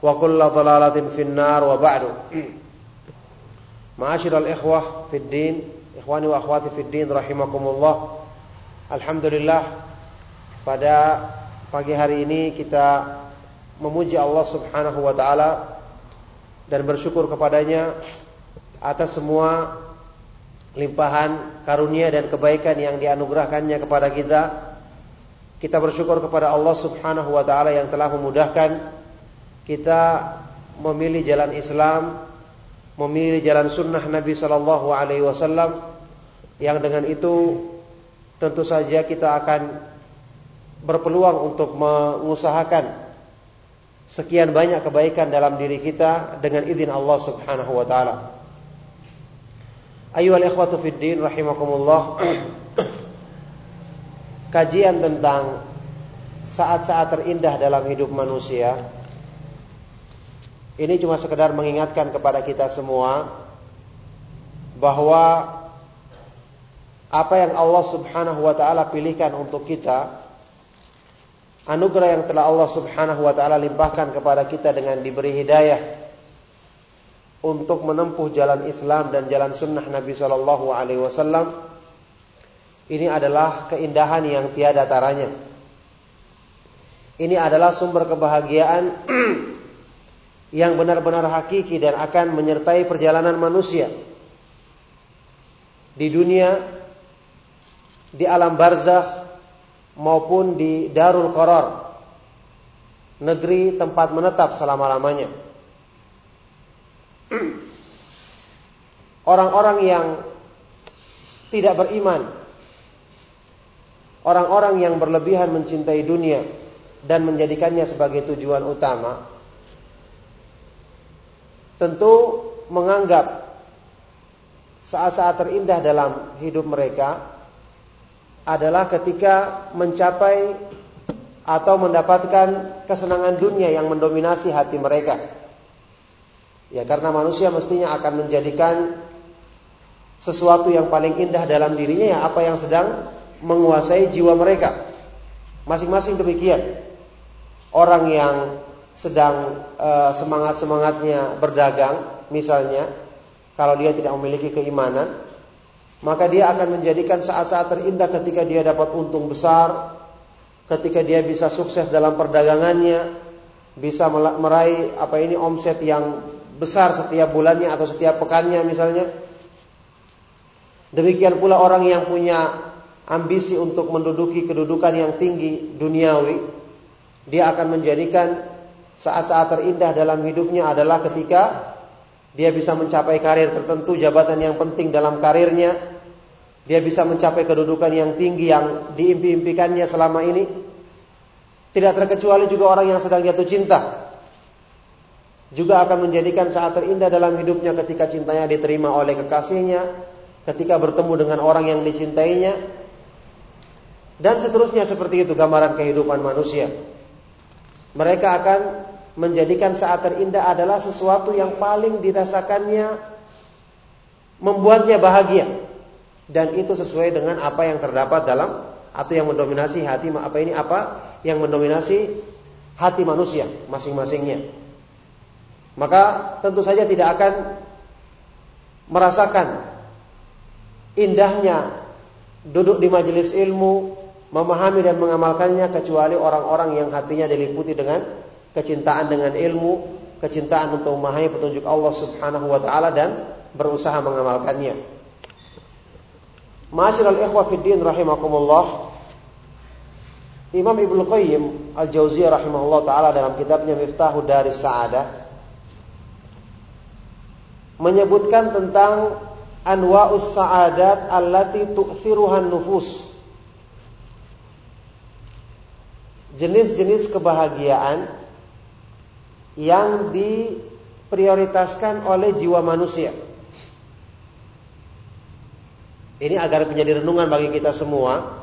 Kullu dhalalatin finnar wa ba'du. Ma'asyiral ikhwah fid din, ikhwani wa akhwati fid din rahimakumullah. Alhamdulillah pada pagi hari ini kita memuji Allah Subhanahu wa taala dan bersyukur kepadanya atas semua limpahan karunia dan kebaikan yang dianugerahkannya kepada kita. Kita bersyukur kepada Allah Subhanahu wa taala yang telah memudahkan kita memilih jalan Islam, memilih jalan sunnah Nabi Shallallahu Alaihi Wasallam, yang dengan itu tentu saja kita akan berpeluang untuk mengusahakan sekian banyak kebaikan dalam diri kita dengan izin Allah Subhanahu wa taala. Ayyuhal ikhwatu fid din rahimakumullah. Kajian tentang saat-saat terindah dalam hidup manusia ini cuma sekedar mengingatkan kepada kita semua bahwa apa yang Allah Subhanahu wa taala pilihkan untuk kita anugerah yang telah Allah Subhanahu wa taala limpahkan kepada kita dengan diberi hidayah untuk menempuh jalan Islam dan jalan sunnah Nabi Shallallahu alaihi wasallam ini adalah keindahan yang tiada taranya. Ini adalah sumber kebahagiaan yang benar-benar hakiki dan akan menyertai perjalanan manusia di dunia, di alam barzah maupun di Darul Qarar, negeri tempat menetap selama-lamanya. Orang-orang yang tidak beriman, orang-orang yang berlebihan mencintai dunia dan menjadikannya sebagai tujuan utama, tentu menganggap saat-saat terindah dalam hidup mereka adalah ketika mencapai atau mendapatkan kesenangan dunia yang mendominasi hati mereka. Ya karena manusia mestinya akan menjadikan sesuatu yang paling indah dalam dirinya ya apa yang sedang menguasai jiwa mereka. Masing-masing demikian. Orang yang sedang uh, semangat-semangatnya berdagang, misalnya, kalau dia tidak memiliki keimanan, maka dia akan menjadikan saat-saat terindah ketika dia dapat untung besar, ketika dia bisa sukses dalam perdagangannya, bisa meraih apa ini omset yang besar setiap bulannya atau setiap pekannya misalnya. Demikian pula orang yang punya ambisi untuk menduduki kedudukan yang tinggi duniawi, dia akan menjadikan saat-saat terindah dalam hidupnya adalah ketika dia bisa mencapai karir tertentu, jabatan yang penting dalam karirnya, dia bisa mencapai kedudukan yang tinggi yang diimpi-impikannya selama ini. Tidak terkecuali juga orang yang sedang jatuh cinta. Juga akan menjadikan saat terindah dalam hidupnya ketika cintanya diterima oleh kekasihnya, ketika bertemu dengan orang yang dicintainya, dan seterusnya seperti itu gambaran kehidupan manusia. Mereka akan menjadikan saat terindah adalah sesuatu yang paling dirasakannya membuatnya bahagia. dan itu sesuai dengan apa yang terdapat dalam atau yang mendominasi hati apa ini apa yang mendominasi hati manusia masing-masingnya. Maka tentu saja tidak akan merasakan indahnya duduk di majelis ilmu, memahami dan mengamalkannya kecuali orang-orang yang hatinya diliputi dengan kecintaan dengan ilmu, kecintaan untuk memahami petunjuk Allah Subhanahu wa taala dan berusaha mengamalkannya. Ma'asyiral ikhwah fid din rahimakumullah. Imam Ibnu Qayyim Al-Jauziyah rahimahullah taala dalam kitabnya Miftahu Daris Sa'adah menyebutkan tentang anwa'us sa'adat allati tu'thiruhan nufus. Jenis-jenis kebahagiaan yang diprioritaskan oleh jiwa manusia. Ini agar menjadi renungan bagi kita semua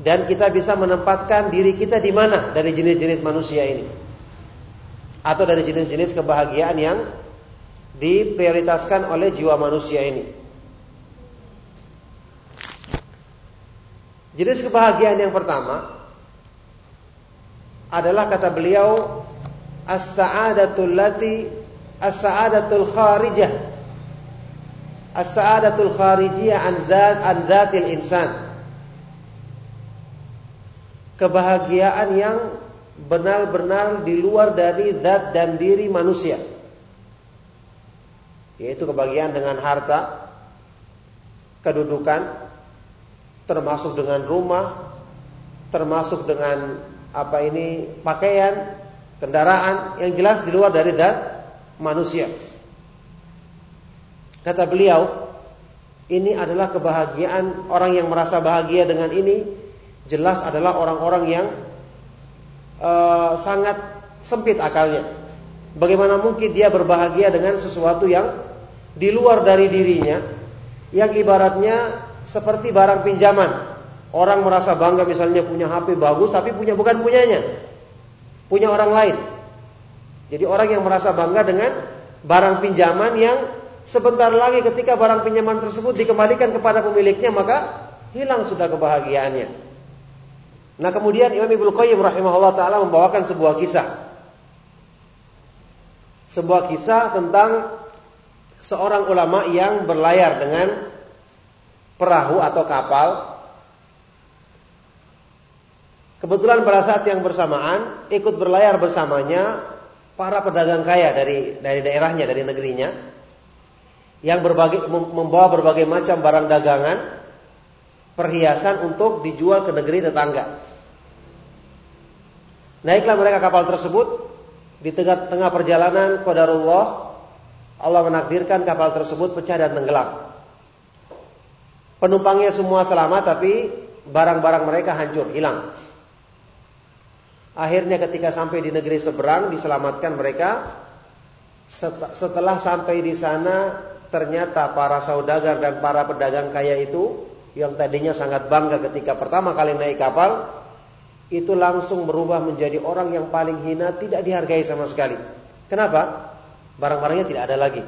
dan kita bisa menempatkan diri kita di mana dari jenis-jenis manusia ini atau dari jenis-jenis kebahagiaan yang diprioritaskan oleh jiwa manusia ini. Jenis kebahagiaan yang pertama adalah kata beliau as-sa'adatul lati as-sa'adatul kharijah as-sa'adatul kharijiyah an zat an zatil insan. Kebahagiaan yang benar-benar di luar dari zat dan diri manusia. Yaitu kebahagiaan dengan harta, kedudukan, termasuk dengan rumah, termasuk dengan apa ini pakaian, kendaraan yang jelas di luar dari zat manusia. Kata beliau, ini adalah kebahagiaan orang yang merasa bahagia dengan ini jelas adalah orang-orang yang uh, sangat sempit akalnya. Bagaimana mungkin dia berbahagia dengan sesuatu yang di luar dari dirinya yang ibaratnya seperti barang pinjaman. Orang merasa bangga misalnya punya HP bagus tapi punya bukan punyanya. Punya orang lain. Jadi orang yang merasa bangga dengan barang pinjaman yang Sebentar lagi ketika barang pinjaman tersebut dikembalikan kepada pemiliknya maka hilang sudah kebahagiaannya. Nah kemudian Imam Ibnu Qayyim rahimahullah taala membawakan sebuah kisah. Sebuah kisah tentang seorang ulama yang berlayar dengan perahu atau kapal. Kebetulan pada saat yang bersamaan ikut berlayar bersamanya para pedagang kaya dari dari daerahnya, dari negerinya yang berbagai, membawa berbagai macam barang dagangan, perhiasan untuk dijual ke negeri tetangga. Naiklah mereka kapal tersebut di tengah, tengah perjalanan qadarullah Allah menakdirkan kapal tersebut pecah dan tenggelam. Penumpangnya semua selamat tapi barang-barang mereka hancur, hilang. Akhirnya ketika sampai di negeri seberang diselamatkan mereka. Setelah sampai di sana Ternyata para saudagar dan para pedagang kaya itu yang tadinya sangat bangga ketika pertama kali naik kapal itu langsung berubah menjadi orang yang paling hina, tidak dihargai sama sekali. Kenapa? Barang-barangnya tidak ada lagi.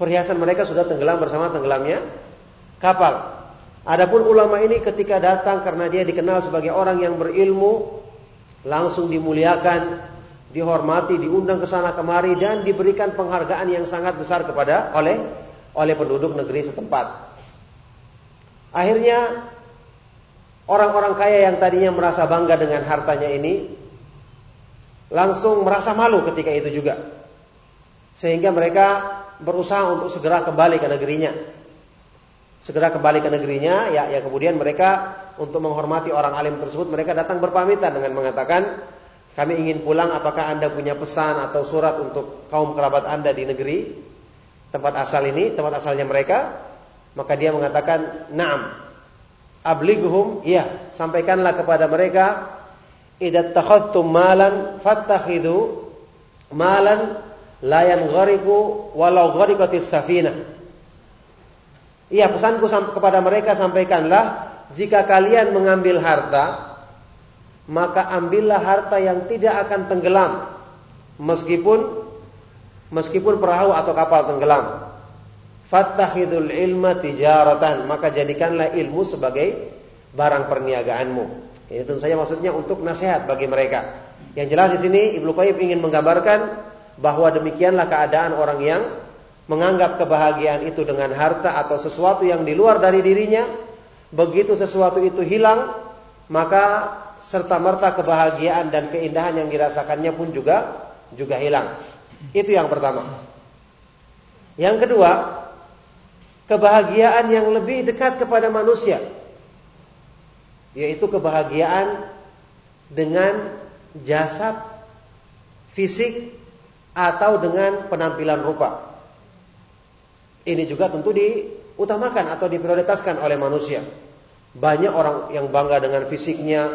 Perhiasan mereka sudah tenggelam bersama tenggelamnya kapal. Adapun ulama ini ketika datang karena dia dikenal sebagai orang yang berilmu, langsung dimuliakan, dihormati, diundang ke sana kemari dan diberikan penghargaan yang sangat besar kepada oleh oleh penduduk negeri setempat. Akhirnya orang-orang kaya yang tadinya merasa bangga dengan hartanya ini langsung merasa malu ketika itu juga. Sehingga mereka berusaha untuk segera kembali ke negerinya. Segera kembali ke negerinya, ya, ya kemudian mereka untuk menghormati orang alim tersebut, mereka datang berpamitan dengan mengatakan, kami ingin pulang, apakah Anda punya pesan atau surat untuk kaum kerabat Anda di negeri tempat asal ini, tempat asalnya mereka? Maka dia mengatakan, "Na'am." Ablighuhum, iya, sampaikanlah kepada mereka, "Idza takhadtum malan fattakhidhu malan la yanghariqu walau ghariqatis safinah." Iya, pesanku kepada mereka sampaikanlah, jika kalian mengambil harta maka ambillah harta yang tidak akan tenggelam meskipun meskipun perahu atau kapal tenggelam. Fattakhidul ilma tijaratan, maka jadikanlah ilmu sebagai barang perniagaanmu. Ini tentu saja maksudnya untuk nasihat bagi mereka. Yang jelas di sini Ibnu Qayyim ingin menggambarkan bahwa demikianlah keadaan orang yang menganggap kebahagiaan itu dengan harta atau sesuatu yang di luar dari dirinya. Begitu sesuatu itu hilang, maka serta merta kebahagiaan dan keindahan yang dirasakannya pun juga juga hilang. Itu yang pertama. Yang kedua, kebahagiaan yang lebih dekat kepada manusia yaitu kebahagiaan dengan jasad fisik atau dengan penampilan rupa. Ini juga tentu diutamakan atau diprioritaskan oleh manusia. Banyak orang yang bangga dengan fisiknya,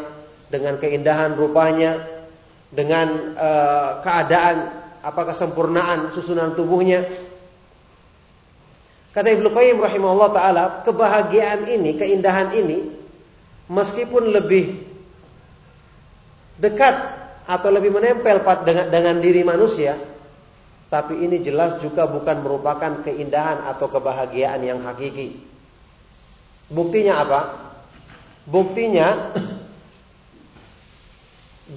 dengan keindahan rupanya, dengan uh, keadaan apa kesempurnaan susunan tubuhnya. Kata Ibnu Qayyim rahimahullah taala, kebahagiaan ini, keindahan ini meskipun lebih dekat atau lebih menempel dengan, dengan diri manusia, tapi ini jelas juga bukan merupakan keindahan atau kebahagiaan yang hakiki. Buktinya apa? Buktinya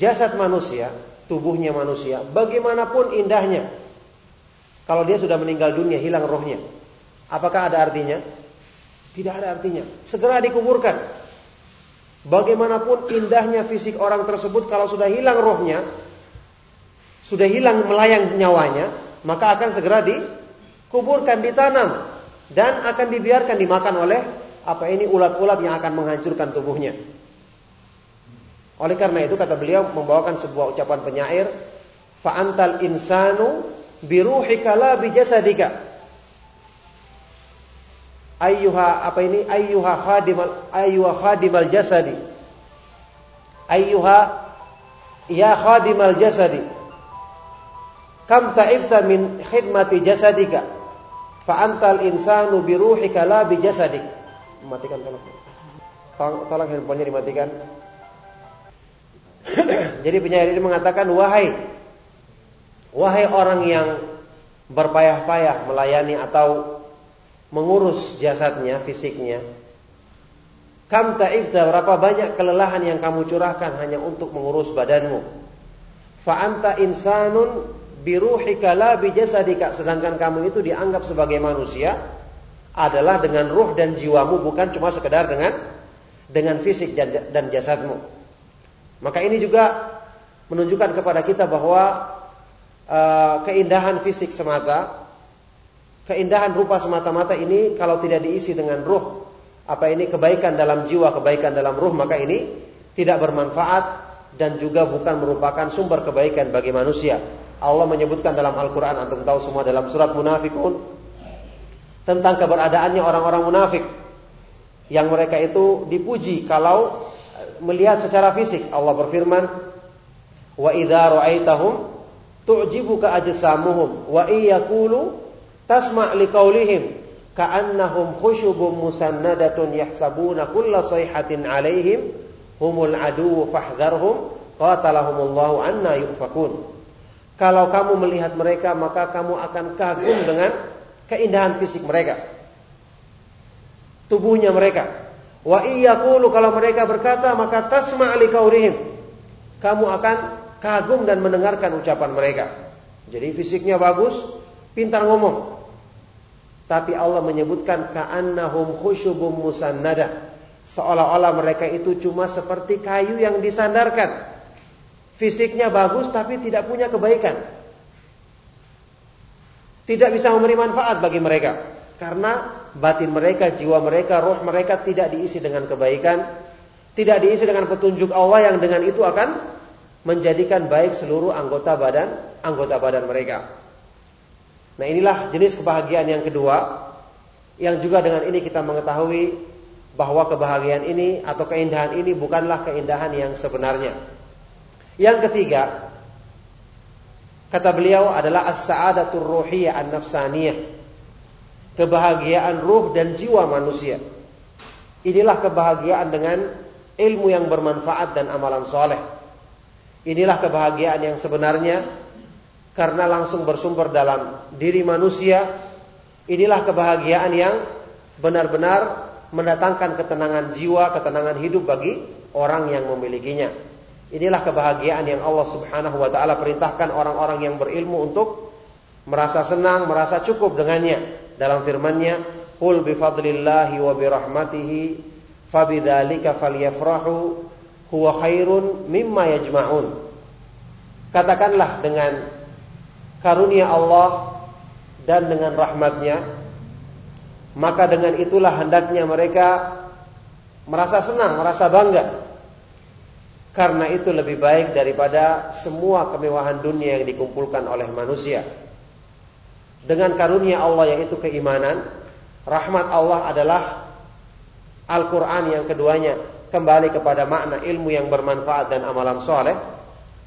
jasad manusia, tubuhnya manusia, bagaimanapun indahnya, kalau dia sudah meninggal dunia, hilang rohnya, Apakah ada artinya? Tidak ada artinya. Segera dikuburkan. Bagaimanapun indahnya fisik orang tersebut kalau sudah hilang rohnya, sudah hilang melayang nyawanya, maka akan segera dikuburkan, ditanam dan akan dibiarkan dimakan oleh apa ini ulat-ulat yang akan menghancurkan tubuhnya. Oleh karena itu kata beliau membawakan sebuah ucapan penyair, fa'antal insanu biruhika la bijasadika. Ayyuha apa ini ayyuha khadimal ayyuha khadimal jasadi. Ayyuha ya khadimal jasadi kam ta'ibta min khidmati jasadika fa antal insanu bi ruhika la bi jasadik matikan telepon tolong, tolong handphonenya dimatikan jadi penyair ini mengatakan wahai wahai orang yang berpayah-payah melayani atau mengurus jasadnya, fisiknya. Kam ta'ibta berapa banyak kelelahan yang kamu curahkan hanya untuk mengurus badanmu. Fa anta insanun biruhika la bijasadika sedangkan kamu itu dianggap sebagai manusia adalah dengan ruh dan jiwamu bukan cuma sekedar dengan dengan fisik dan, dan jasadmu. Maka ini juga menunjukkan kepada kita bahwa uh, keindahan fisik semata Keindahan rupa semata-mata ini kalau tidak diisi dengan ruh, apa ini kebaikan dalam jiwa, kebaikan dalam ruh, maka ini tidak bermanfaat dan juga bukan merupakan sumber kebaikan bagi manusia. Allah menyebutkan dalam Al-Quran, antum tahu semua dalam surat munafikun, tentang keberadaannya orang-orang munafik. Yang mereka itu dipuji kalau melihat secara fisik. Allah berfirman, Wa idza ra'aitahum tu'jibuka ajsamuhum wa iyaqulu tasma' liqaulihim ka'annahum khusyubun musannadatun yahsabuna kulla sayhatin 'alaihim humul adu fahdharhum qatalahumullahu anna yufakun kalau kamu melihat mereka maka kamu akan kagum dengan keindahan fisik mereka. Tubuhnya mereka. Wa iyyaqulu kalau mereka berkata maka tasma' liqaulihim kamu akan kagum dan mendengarkan ucapan mereka. Jadi fisiknya bagus pintar ngomong. Tapi Allah menyebutkan ka'annahum khusyubum musannada. Seolah-olah mereka itu cuma seperti kayu yang disandarkan. Fisiknya bagus tapi tidak punya kebaikan. Tidak bisa memberi manfaat bagi mereka. Karena batin mereka, jiwa mereka, roh mereka tidak diisi dengan kebaikan. Tidak diisi dengan petunjuk Allah yang dengan itu akan menjadikan baik seluruh anggota badan anggota badan mereka. Nah inilah jenis kebahagiaan yang kedua yang juga dengan ini kita mengetahui bahwa kebahagiaan ini atau keindahan ini bukanlah keindahan yang sebenarnya. Yang ketiga, kata beliau adalah as-sa'adatur ruhiyah an-nafsaniyah. Kebahagiaan ruh dan jiwa manusia. Inilah kebahagiaan dengan ilmu yang bermanfaat dan amalan soleh. Inilah kebahagiaan yang sebenarnya karena langsung bersumber dalam diri manusia Inilah kebahagiaan yang benar-benar mendatangkan ketenangan jiwa, ketenangan hidup bagi orang yang memilikinya. Inilah kebahagiaan yang Allah Subhanahu wa taala perintahkan orang-orang yang berilmu untuk merasa senang, merasa cukup dengannya. Dalam firman-Nya, "Qul bi fadlillahi wa bi rahmatihi fabidzalika falyafrahu huwa khairun mimma yajma'un." Katakanlah dengan karunia Allah dan dengan rahmatnya maka dengan itulah hendaknya mereka merasa senang, merasa bangga. Karena itu lebih baik daripada semua kemewahan dunia yang dikumpulkan oleh manusia. Dengan karunia Allah yaitu keimanan, rahmat Allah adalah Al-Quran yang keduanya kembali kepada makna ilmu yang bermanfaat dan amalan soleh.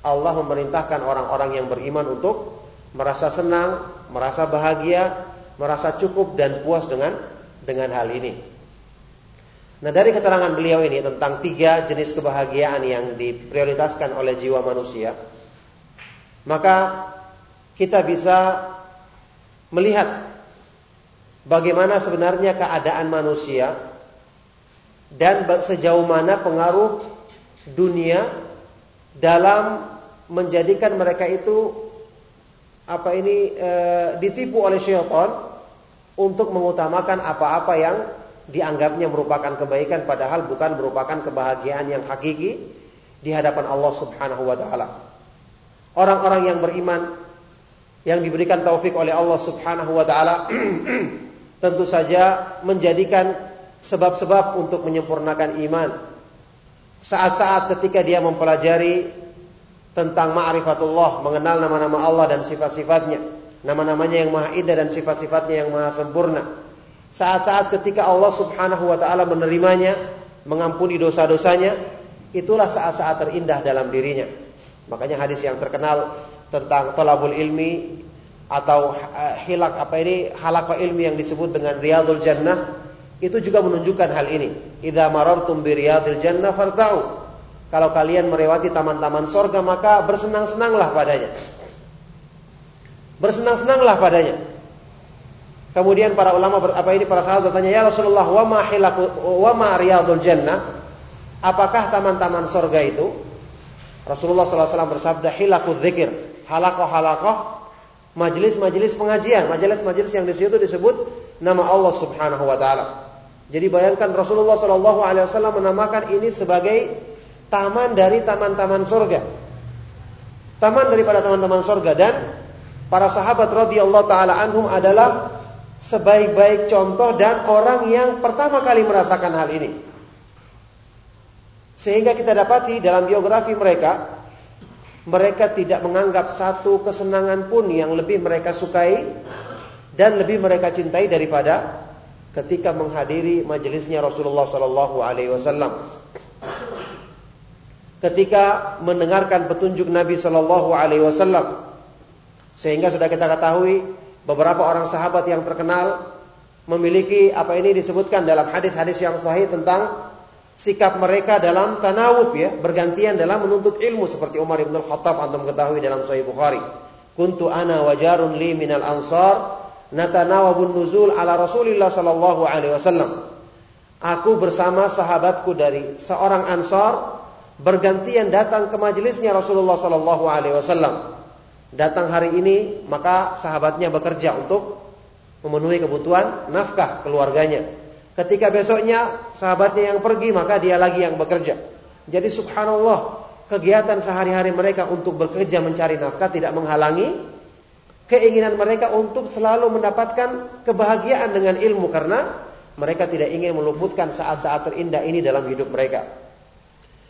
Allah memerintahkan orang-orang yang beriman untuk merasa senang, merasa bahagia, merasa cukup dan puas dengan dengan hal ini. Nah dari keterangan beliau ini tentang tiga jenis kebahagiaan yang diprioritaskan oleh jiwa manusia, maka kita bisa melihat bagaimana sebenarnya keadaan manusia dan sejauh mana pengaruh dunia dalam menjadikan mereka itu apa ini e, ditipu oleh syaitan untuk mengutamakan apa-apa yang dianggapnya merupakan kebaikan padahal bukan merupakan kebahagiaan yang hakiki di hadapan Allah Subhanahu wa taala. Orang-orang yang beriman yang diberikan taufik oleh Allah Subhanahu wa taala tentu saja menjadikan sebab-sebab untuk menyempurnakan iman. Saat-saat ketika dia mempelajari tentang ma'rifatullah, mengenal nama-nama Allah dan sifat-sifatnya Nama-namanya yang maha indah dan sifat-sifatnya yang maha sempurna. Saat-saat ketika Allah subhanahu wa ta'ala menerimanya, mengampuni dosa-dosanya, itulah saat-saat terindah dalam dirinya. Makanya hadis yang terkenal tentang tolabul ilmi atau eh, hilak apa ini halaqah ilmi yang disebut dengan riyadul jannah itu juga menunjukkan hal ini. Idza marartum bi riyadil jannah farta'u. Kalau kalian melewati taman-taman sorga maka bersenang-senanglah padanya. Bersenang-senanglah padanya. Kemudian para ulama apa ini para sahabat bertanya, "Ya Rasulullah, wa ma hilaku wa riyadul jannah?" Apakah taman-taman sorga itu? Rasulullah SAW bersabda, "Hilaku dzikir." Halakoh-halakoh majelis-majelis pengajian, majelis-majelis yang di situ disebut nama Allah Subhanahu wa taala. Jadi bayangkan Rasulullah wasallam menamakan ini sebagai taman dari taman-taman sorga. Taman daripada taman-taman sorga dan Para sahabat radhiyallahu taala anhum adalah sebaik-baik contoh dan orang yang pertama kali merasakan hal ini. Sehingga kita dapati dalam biografi mereka, mereka tidak menganggap satu kesenangan pun yang lebih mereka sukai dan lebih mereka cintai daripada ketika menghadiri majelisnya Rasulullah Sallallahu Alaihi Wasallam. Ketika mendengarkan petunjuk Nabi Sallallahu Alaihi Wasallam, sehingga sudah kita ketahui beberapa orang sahabat yang terkenal memiliki apa ini disebutkan dalam hadis-hadis yang sahih tentang sikap mereka dalam tanawuf ya, bergantian dalam menuntut ilmu seperti Umar bin Khattab antum ketahui dalam Sahih Bukhari. Kuntu ana wajarun li minal ansar natanawabun nuzul ala Rasulillah sallallahu alaihi wasallam. Aku bersama sahabatku dari seorang Ansar bergantian datang ke majelisnya Rasulullah sallallahu alaihi wasallam datang hari ini maka sahabatnya bekerja untuk memenuhi kebutuhan nafkah keluarganya. Ketika besoknya sahabatnya yang pergi maka dia lagi yang bekerja. Jadi subhanallah kegiatan sehari-hari mereka untuk bekerja mencari nafkah tidak menghalangi keinginan mereka untuk selalu mendapatkan kebahagiaan dengan ilmu karena mereka tidak ingin meluputkan saat-saat terindah ini dalam hidup mereka.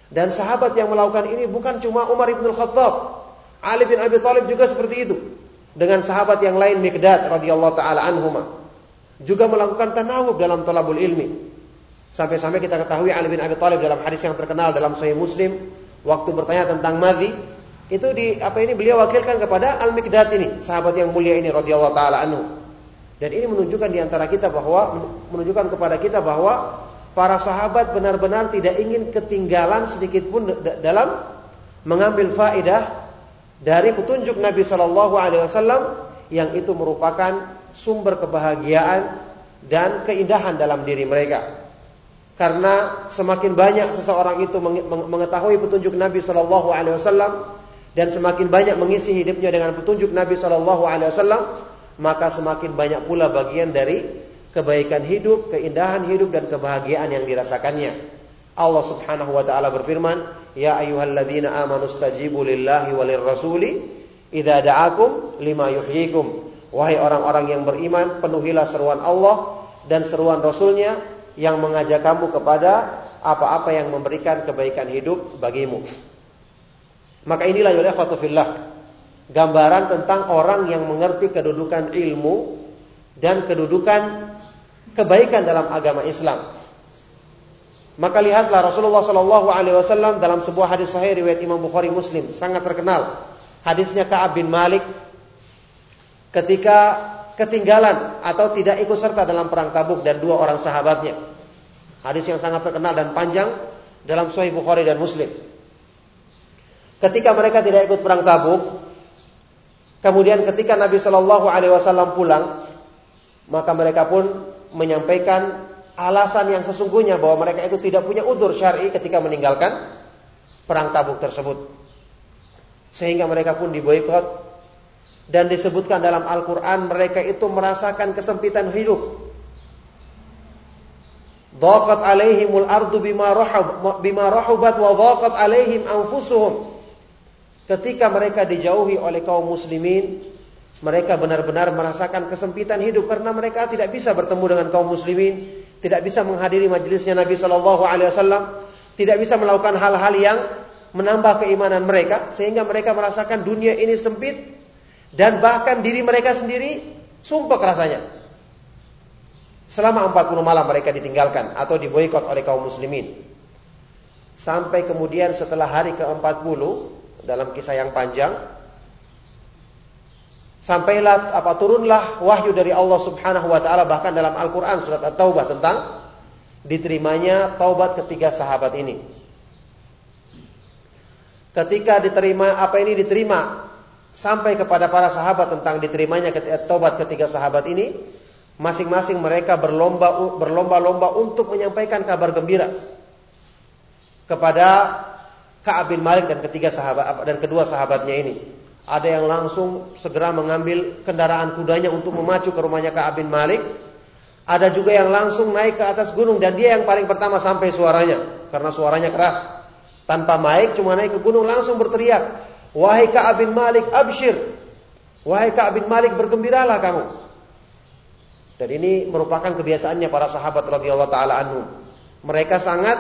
Dan sahabat yang melakukan ini bukan cuma Umar ibn Khattab, Ali bin Abi Thalib juga seperti itu. Dengan sahabat yang lain Mikdad radhiyallahu taala anhuma juga melakukan tanawub dalam talabul ilmi. Sampai-sampai kita ketahui Ali bin Abi Thalib dalam hadis yang terkenal dalam Sahih Muslim waktu bertanya tentang madhi itu di apa ini beliau wakilkan kepada Al Mikdad ini, sahabat yang mulia ini radhiyallahu taala anhu. Dan ini menunjukkan di antara kita bahwa menunjukkan kepada kita bahwa para sahabat benar-benar tidak ingin ketinggalan sedikit pun dalam mengambil faidah dari petunjuk Nabi Shallallahu Alaihi Wasallam yang itu merupakan sumber kebahagiaan dan keindahan dalam diri mereka. Karena semakin banyak seseorang itu mengetahui petunjuk Nabi Shallallahu Alaihi Wasallam dan semakin banyak mengisi hidupnya dengan petunjuk Nabi Shallallahu Alaihi Wasallam, maka semakin banyak pula bagian dari kebaikan hidup, keindahan hidup dan kebahagiaan yang dirasakannya. Allah Subhanahu wa taala berfirman, "Ya ayyuhalladzina amanu stajibu lillahi walir rasuli idza da'akum lima yuhyikum." Wahai orang-orang yang beriman, penuhilah seruan Allah dan seruan Rasulnya yang mengajak kamu kepada apa-apa yang memberikan kebaikan hidup bagimu. Maka inilah ya fillah gambaran tentang orang yang mengerti kedudukan ilmu dan kedudukan kebaikan dalam agama Islam. Maka lihatlah Rasulullah Shallallahu Alaihi Wasallam dalam sebuah hadis sahih riwayat Imam Bukhari Muslim sangat terkenal. Hadisnya Kaab bin Malik ketika ketinggalan atau tidak ikut serta dalam perang Tabuk dan dua orang sahabatnya. Hadis yang sangat terkenal dan panjang dalam Sahih Bukhari dan Muslim. Ketika mereka tidak ikut perang Tabuk, kemudian ketika Nabi Shallallahu Alaihi Wasallam pulang, maka mereka pun menyampaikan alasan yang sesungguhnya bahwa mereka itu tidak punya udur syar'i ketika meninggalkan perang Tabuk tersebut. Sehingga mereka pun diboikot dan disebutkan dalam Al-Qur'an mereka itu merasakan kesempitan hidup. Dhaqat alaihimul ardu bima rahubat wa dhaqat alaihim anfusuhum. Ketika mereka dijauhi oleh kaum muslimin, mereka benar-benar merasakan kesempitan hidup karena mereka tidak bisa bertemu dengan kaum muslimin, tidak bisa menghadiri majelisnya Nabi Shallallahu Alaihi Wasallam, tidak bisa melakukan hal-hal yang menambah keimanan mereka, sehingga mereka merasakan dunia ini sempit dan bahkan diri mereka sendiri sumpah rasanya. Selama 40 malam mereka ditinggalkan atau diboikot oleh kaum muslimin. Sampai kemudian setelah hari ke-40 dalam kisah yang panjang sampailah apa turunlah wahyu dari Allah Subhanahu wa taala bahkan dalam Al-Qur'an surat At-Taubah tentang diterimanya taubat ketiga sahabat ini. Ketika diterima apa ini diterima sampai kepada para sahabat tentang diterimanya taubat ketiga sahabat ini, masing-masing mereka berlomba berlomba-lomba untuk menyampaikan kabar gembira kepada Ka'ab bin Malik dan ketiga sahabat dan kedua sahabatnya ini. Ada yang langsung segera mengambil kendaraan kudanya untuk memacu ke rumahnya Ka'ab bin Malik. Ada juga yang langsung naik ke atas gunung dan dia yang paling pertama sampai suaranya karena suaranya keras. Tanpa mic cuma naik ke gunung langsung berteriak, "Wahai Ka'ab bin Malik, abshir." Wahai Ka'ab bin Malik, bergembiralah kamu. Dan ini merupakan kebiasaannya para sahabat radhiyallahu taala anhum. Mereka sangat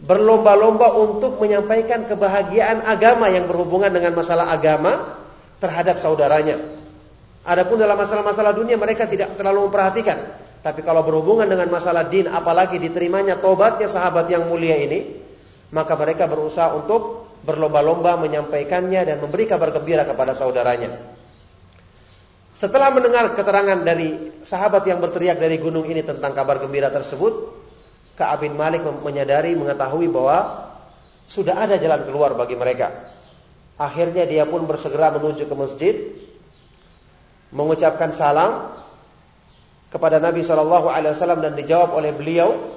berlomba-lomba untuk menyampaikan kebahagiaan agama yang berhubungan dengan masalah agama terhadap saudaranya. Adapun dalam masalah-masalah dunia mereka tidak terlalu memperhatikan. Tapi kalau berhubungan dengan masalah din apalagi diterimanya tobatnya sahabat yang mulia ini, maka mereka berusaha untuk berlomba-lomba menyampaikannya dan memberi kabar gembira kepada saudaranya. Setelah mendengar keterangan dari sahabat yang berteriak dari gunung ini tentang kabar gembira tersebut, Ka'ab bin Malik menyadari mengetahui bahwa sudah ada jalan keluar bagi mereka. Akhirnya dia pun bersegera menuju ke masjid mengucapkan salam kepada Nabi Shallallahu Alaihi Wasallam dan dijawab oleh beliau.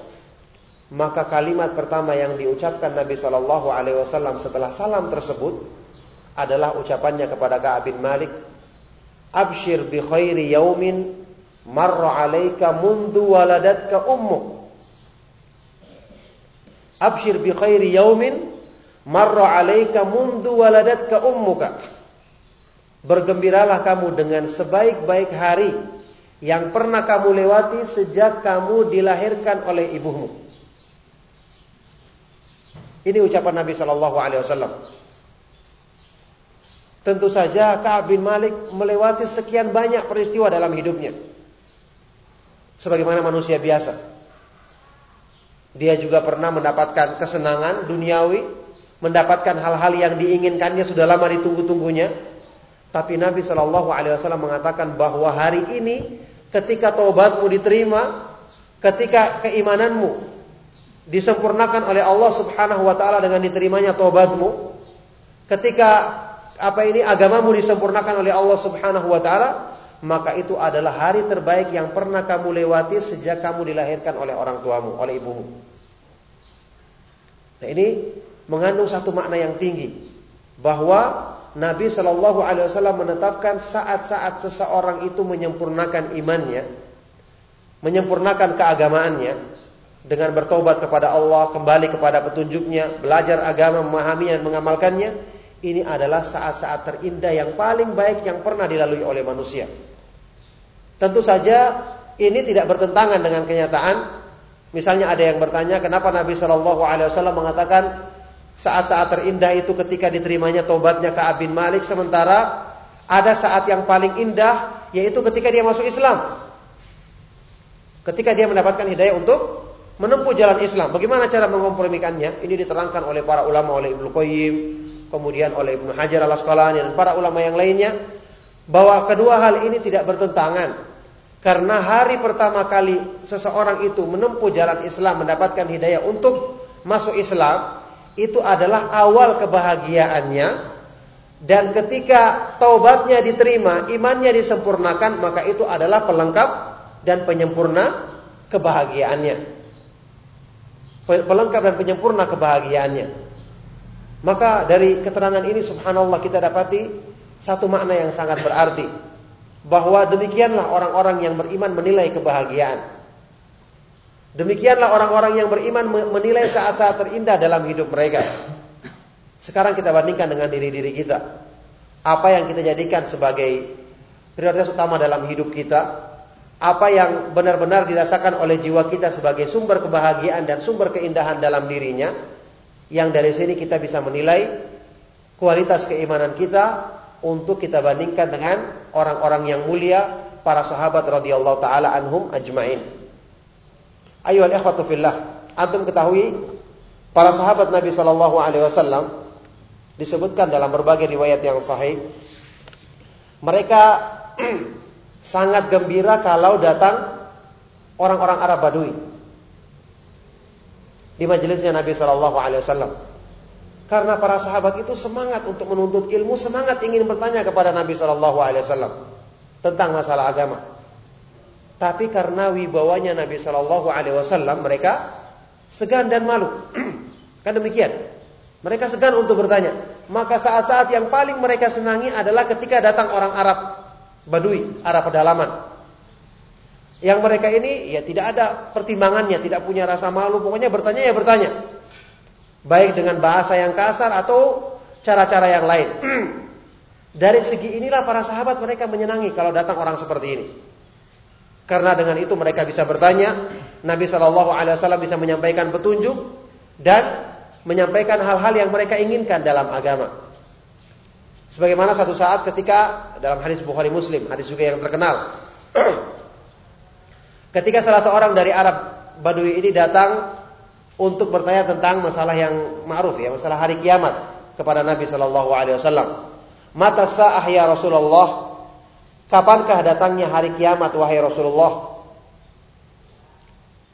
Maka kalimat pertama yang diucapkan Nabi Shallallahu Alaihi Wasallam setelah salam tersebut adalah ucapannya kepada Ka'ab bin Malik, Abshir bi khairi yaumin marra alaika mundu waladatka ummuk. Abshir bi khairi yaumin marra 'alaika mundu waladatka ummuka. Bergembiralah kamu dengan sebaik-baik hari yang pernah kamu lewati sejak kamu dilahirkan oleh ibumu. Ini ucapan Nabi Shallallahu Alaihi Wasallam. Tentu saja Ka'ab bin Malik melewati sekian banyak peristiwa dalam hidupnya. Sebagaimana manusia biasa. Dia juga pernah mendapatkan kesenangan duniawi, mendapatkan hal-hal yang diinginkannya sudah lama ditunggu-tunggunya. Tapi Nabi Shallallahu Alaihi Wasallam mengatakan bahwa hari ini, ketika taubatmu diterima, ketika keimananmu disempurnakan oleh Allah Subhanahu Wa Taala dengan diterimanya taubatmu, ketika apa ini agamamu disempurnakan oleh Allah Subhanahu wa taala, maka itu adalah hari terbaik yang pernah kamu lewati sejak kamu dilahirkan oleh orang tuamu, oleh ibumu. Nah, ini mengandung satu makna yang tinggi bahwa Nabi Shallallahu Alaihi Wasallam menetapkan saat-saat seseorang itu menyempurnakan imannya, menyempurnakan keagamaannya dengan bertobat kepada Allah, kembali kepada petunjuknya, belajar agama, memahami dan mengamalkannya, ini adalah saat-saat terindah yang paling baik yang pernah dilalui oleh manusia. Tentu saja ini tidak bertentangan dengan kenyataan. Misalnya ada yang bertanya kenapa Nabi Shallallahu Alaihi Wasallam mengatakan saat-saat terindah itu ketika diterimanya tobatnya ke bin Malik sementara ada saat yang paling indah yaitu ketika dia masuk Islam. Ketika dia mendapatkan hidayah untuk menempuh jalan Islam. Bagaimana cara mengkompromikannya? Ini diterangkan oleh para ulama oleh Ibnu Qayyim, kemudian oleh Ibnu Hajar al Asqalani dan para ulama yang lainnya bahwa kedua hal ini tidak bertentangan karena hari pertama kali seseorang itu menempuh jalan Islam mendapatkan hidayah untuk masuk Islam itu adalah awal kebahagiaannya dan ketika taubatnya diterima, imannya disempurnakan, maka itu adalah pelengkap dan penyempurna kebahagiaannya. Pelengkap dan penyempurna kebahagiaannya. Maka dari keterangan ini subhanallah kita dapati satu makna yang sangat berarti bahwa demikianlah orang-orang yang beriman menilai kebahagiaan. Demikianlah orang-orang yang beriman menilai saat-saat terindah dalam hidup mereka. Sekarang kita bandingkan dengan diri-diri kita. Apa yang kita jadikan sebagai prioritas utama dalam hidup kita, apa yang benar-benar dirasakan oleh jiwa kita sebagai sumber kebahagiaan dan sumber keindahan dalam dirinya, yang dari sini kita bisa menilai kualitas keimanan kita untuk kita bandingkan dengan orang-orang yang mulia para sahabat radhiyallahu taala anhum ajmain. Ayo ikhwatu fillah, antum ketahui para sahabat Nabi sallallahu alaihi wasallam disebutkan dalam berbagai riwayat yang sahih mereka sangat gembira kalau datang orang-orang Arab Badui di majelisnya Nabi Shallallahu Alaihi Wasallam. Karena para sahabat itu semangat untuk menuntut ilmu, semangat ingin bertanya kepada Nabi Shallallahu Alaihi Wasallam tentang masalah agama. Tapi karena wibawanya Nabi Shallallahu Alaihi Wasallam, mereka segan dan malu. kan demikian. Mereka segan untuk bertanya. Maka saat-saat yang paling mereka senangi adalah ketika datang orang Arab Badui, Arab pedalaman yang mereka ini ya tidak ada pertimbangannya, tidak punya rasa malu, pokoknya bertanya ya bertanya. Baik dengan bahasa yang kasar atau cara-cara yang lain. Dari segi inilah para sahabat mereka menyenangi kalau datang orang seperti ini. Karena dengan itu mereka bisa bertanya, Nabi Shallallahu Alaihi Wasallam bisa menyampaikan petunjuk dan menyampaikan hal-hal yang mereka inginkan dalam agama. Sebagaimana satu saat ketika dalam hadis Bukhari Muslim, hadis juga yang terkenal, Ketika salah seorang dari Arab Badui ini datang untuk bertanya tentang masalah yang ma'ruf ya, masalah hari kiamat kepada Nabi Shallallahu alaihi wasallam. Mata sa'ah ya Rasulullah? Kapankah datangnya hari kiamat wahai Rasulullah?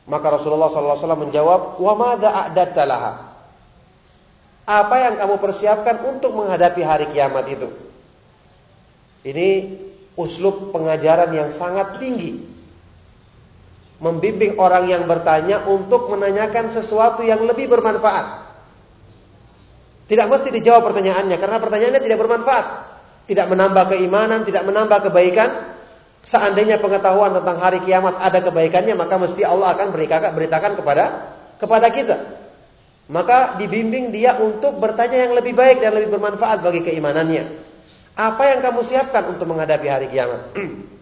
Maka Rasulullah sallallahu alaihi wasallam menjawab, "Wa madza a'dadta laha?" Apa yang kamu persiapkan untuk menghadapi hari kiamat itu? Ini uslub pengajaran yang sangat tinggi membimbing orang yang bertanya untuk menanyakan sesuatu yang lebih bermanfaat. Tidak mesti dijawab pertanyaannya karena pertanyaannya tidak bermanfaat, tidak menambah keimanan, tidak menambah kebaikan. Seandainya pengetahuan tentang hari kiamat ada kebaikannya, maka mesti Allah akan beritakan kepada kepada kita. Maka dibimbing dia untuk bertanya yang lebih baik dan lebih bermanfaat bagi keimanannya. Apa yang kamu siapkan untuk menghadapi hari kiamat?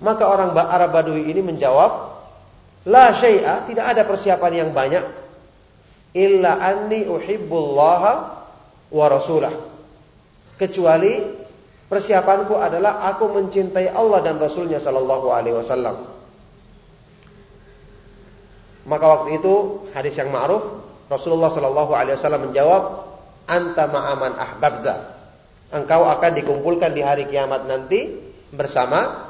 Maka orang Arab Badui ini menjawab, La syai'a, tidak ada persiapan yang banyak. Illa anni uhibbullaha wa rasulah. Kecuali persiapanku adalah aku mencintai Allah dan Rasulnya Sallallahu Alaihi Wasallam. Maka waktu itu hadis yang ma'ruf Rasulullah Sallallahu Alaihi Wasallam menjawab, Anta ma'aman ahbabda. Engkau akan dikumpulkan di hari kiamat nanti bersama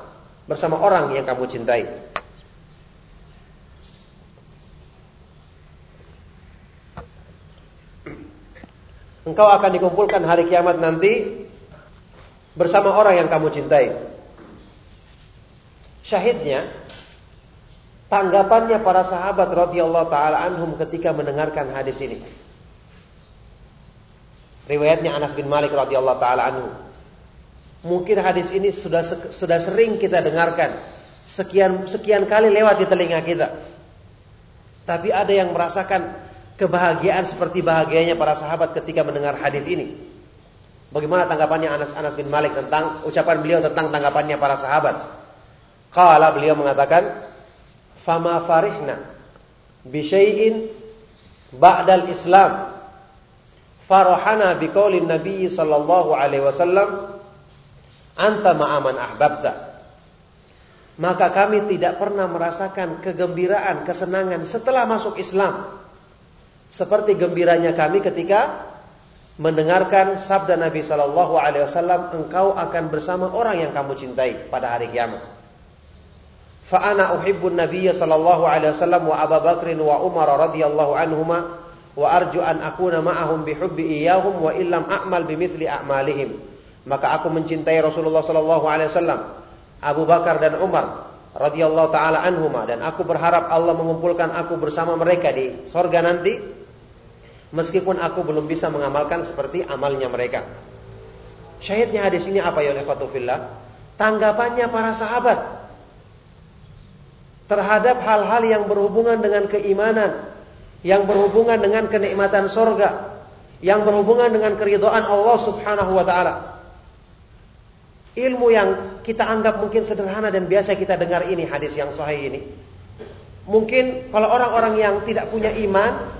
bersama orang yang kamu cintai. Engkau akan dikumpulkan hari kiamat nanti bersama orang yang kamu cintai. Syahidnya tanggapannya para sahabat radhiyallahu taala anhum ketika mendengarkan hadis ini. Riwayatnya Anas bin Malik radhiyallahu taala anhu. Mungkin hadis ini sudah sudah sering kita dengarkan. Sekian sekian kali lewat di telinga kita. Tapi ada yang merasakan kebahagiaan seperti bahagianya para sahabat ketika mendengar hadis ini. Bagaimana tanggapannya Anas Anas bin Malik tentang ucapan beliau tentang tanggapannya para sahabat? Qala beliau mengatakan, "Fama farihna bi syai'in ba'dal Islam farahana bi qaulin Nabi sallallahu alaihi wasallam anta ma'aman ahbabta." Maka kami tidak pernah merasakan kegembiraan, kesenangan setelah masuk Islam seperti gembiranya kami ketika mendengarkan sabda Nabi Shallallahu Alaihi Wasallam, engkau akan bersama orang yang kamu cintai pada hari kiamat. Fa'ana uhibbun Nabi Shallallahu Alaihi Wasallam wa Abu Bakrin wa Umar radhiyallahu anhuma wa arju an akuna ma'ahum bihubbi iyahum wa illam a'mal bimithli a'malihim. Maka aku mencintai Rasulullah Shallallahu Alaihi Wasallam, Abu Bakar dan Umar radhiyallahu taala anhuma dan aku berharap Allah mengumpulkan aku bersama mereka di sorga nanti Meskipun aku belum bisa mengamalkan seperti amalnya mereka. Syahidnya hadis ini apa ya fillah? Tanggapannya para sahabat terhadap hal-hal yang berhubungan dengan keimanan, yang berhubungan dengan kenikmatan sorga, yang berhubungan dengan keridhaan Allah Subhanahu wa taala. Ilmu yang kita anggap mungkin sederhana dan biasa kita dengar ini hadis yang sahih ini. Mungkin kalau orang-orang yang tidak punya iman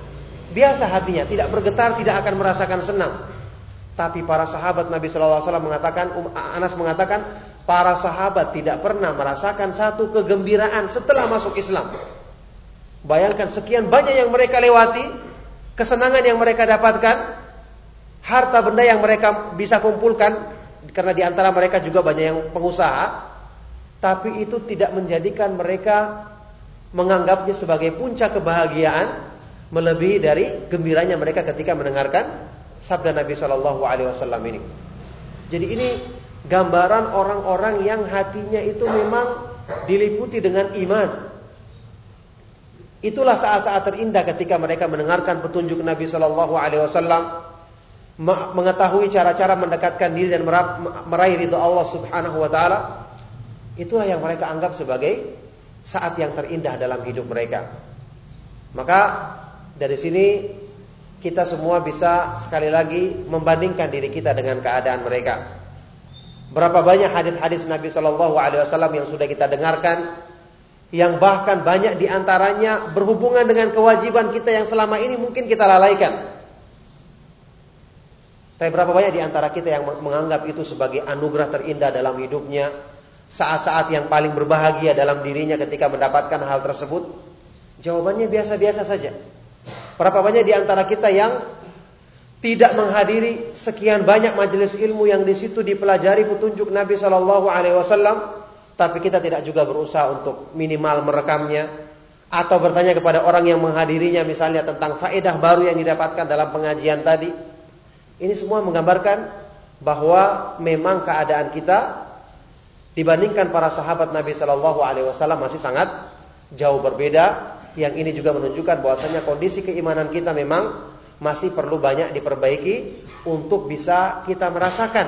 biasa hatinya, tidak bergetar, tidak akan merasakan senang. Tapi para sahabat Nabi Shallallahu Alaihi Wasallam mengatakan, um, Anas mengatakan, para sahabat tidak pernah merasakan satu kegembiraan setelah masuk Islam. Bayangkan sekian banyak yang mereka lewati, kesenangan yang mereka dapatkan, harta benda yang mereka bisa kumpulkan, karena di antara mereka juga banyak yang pengusaha, tapi itu tidak menjadikan mereka menganggapnya sebagai puncak kebahagiaan melebihi dari gembiranya mereka ketika mendengarkan sabda Nabi Shallallahu Alaihi Wasallam ini. Jadi ini gambaran orang-orang yang hatinya itu memang diliputi dengan iman. Itulah saat-saat terindah ketika mereka mendengarkan petunjuk Nabi Shallallahu Alaihi Wasallam, mengetahui cara-cara mendekatkan diri dan meraih ridho Allah Subhanahu Wa Taala. Itulah yang mereka anggap sebagai saat yang terindah dalam hidup mereka. Maka dari sini kita semua bisa sekali lagi membandingkan diri kita dengan keadaan mereka. Berapa banyak hadis-hadis Nabi Shallallahu Alaihi Wasallam yang sudah kita dengarkan, yang bahkan banyak di antaranya berhubungan dengan kewajiban kita yang selama ini mungkin kita lalaikan. Tapi berapa banyak di antara kita yang menganggap itu sebagai anugerah terindah dalam hidupnya, saat-saat yang paling berbahagia dalam dirinya ketika mendapatkan hal tersebut? Jawabannya biasa-biasa saja. Berapa banyak di antara kita yang tidak menghadiri sekian banyak majelis ilmu yang di situ dipelajari petunjuk Nabi Shallallahu Alaihi Wasallam, tapi kita tidak juga berusaha untuk minimal merekamnya atau bertanya kepada orang yang menghadirinya misalnya tentang faedah baru yang didapatkan dalam pengajian tadi. Ini semua menggambarkan bahwa memang keadaan kita dibandingkan para sahabat Nabi Shallallahu Alaihi Wasallam masih sangat jauh berbeda yang ini juga menunjukkan bahwasanya kondisi keimanan kita memang masih perlu banyak diperbaiki untuk bisa kita merasakan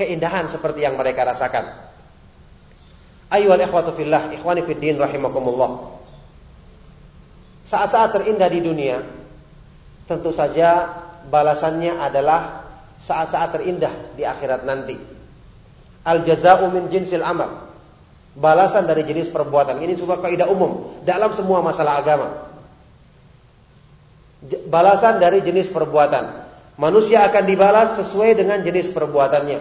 keindahan seperti yang mereka rasakan. Ayyuhal ikhwatu fillah, ikhwani fid din rahimakumullah. Saat-saat terindah di dunia tentu saja balasannya adalah saat-saat terindah di akhirat nanti. Al jazaa'u min jinsil amal balasan dari jenis perbuatan. Ini sebuah kaidah umum dalam semua masalah agama. Balasan dari jenis perbuatan. Manusia akan dibalas sesuai dengan jenis perbuatannya.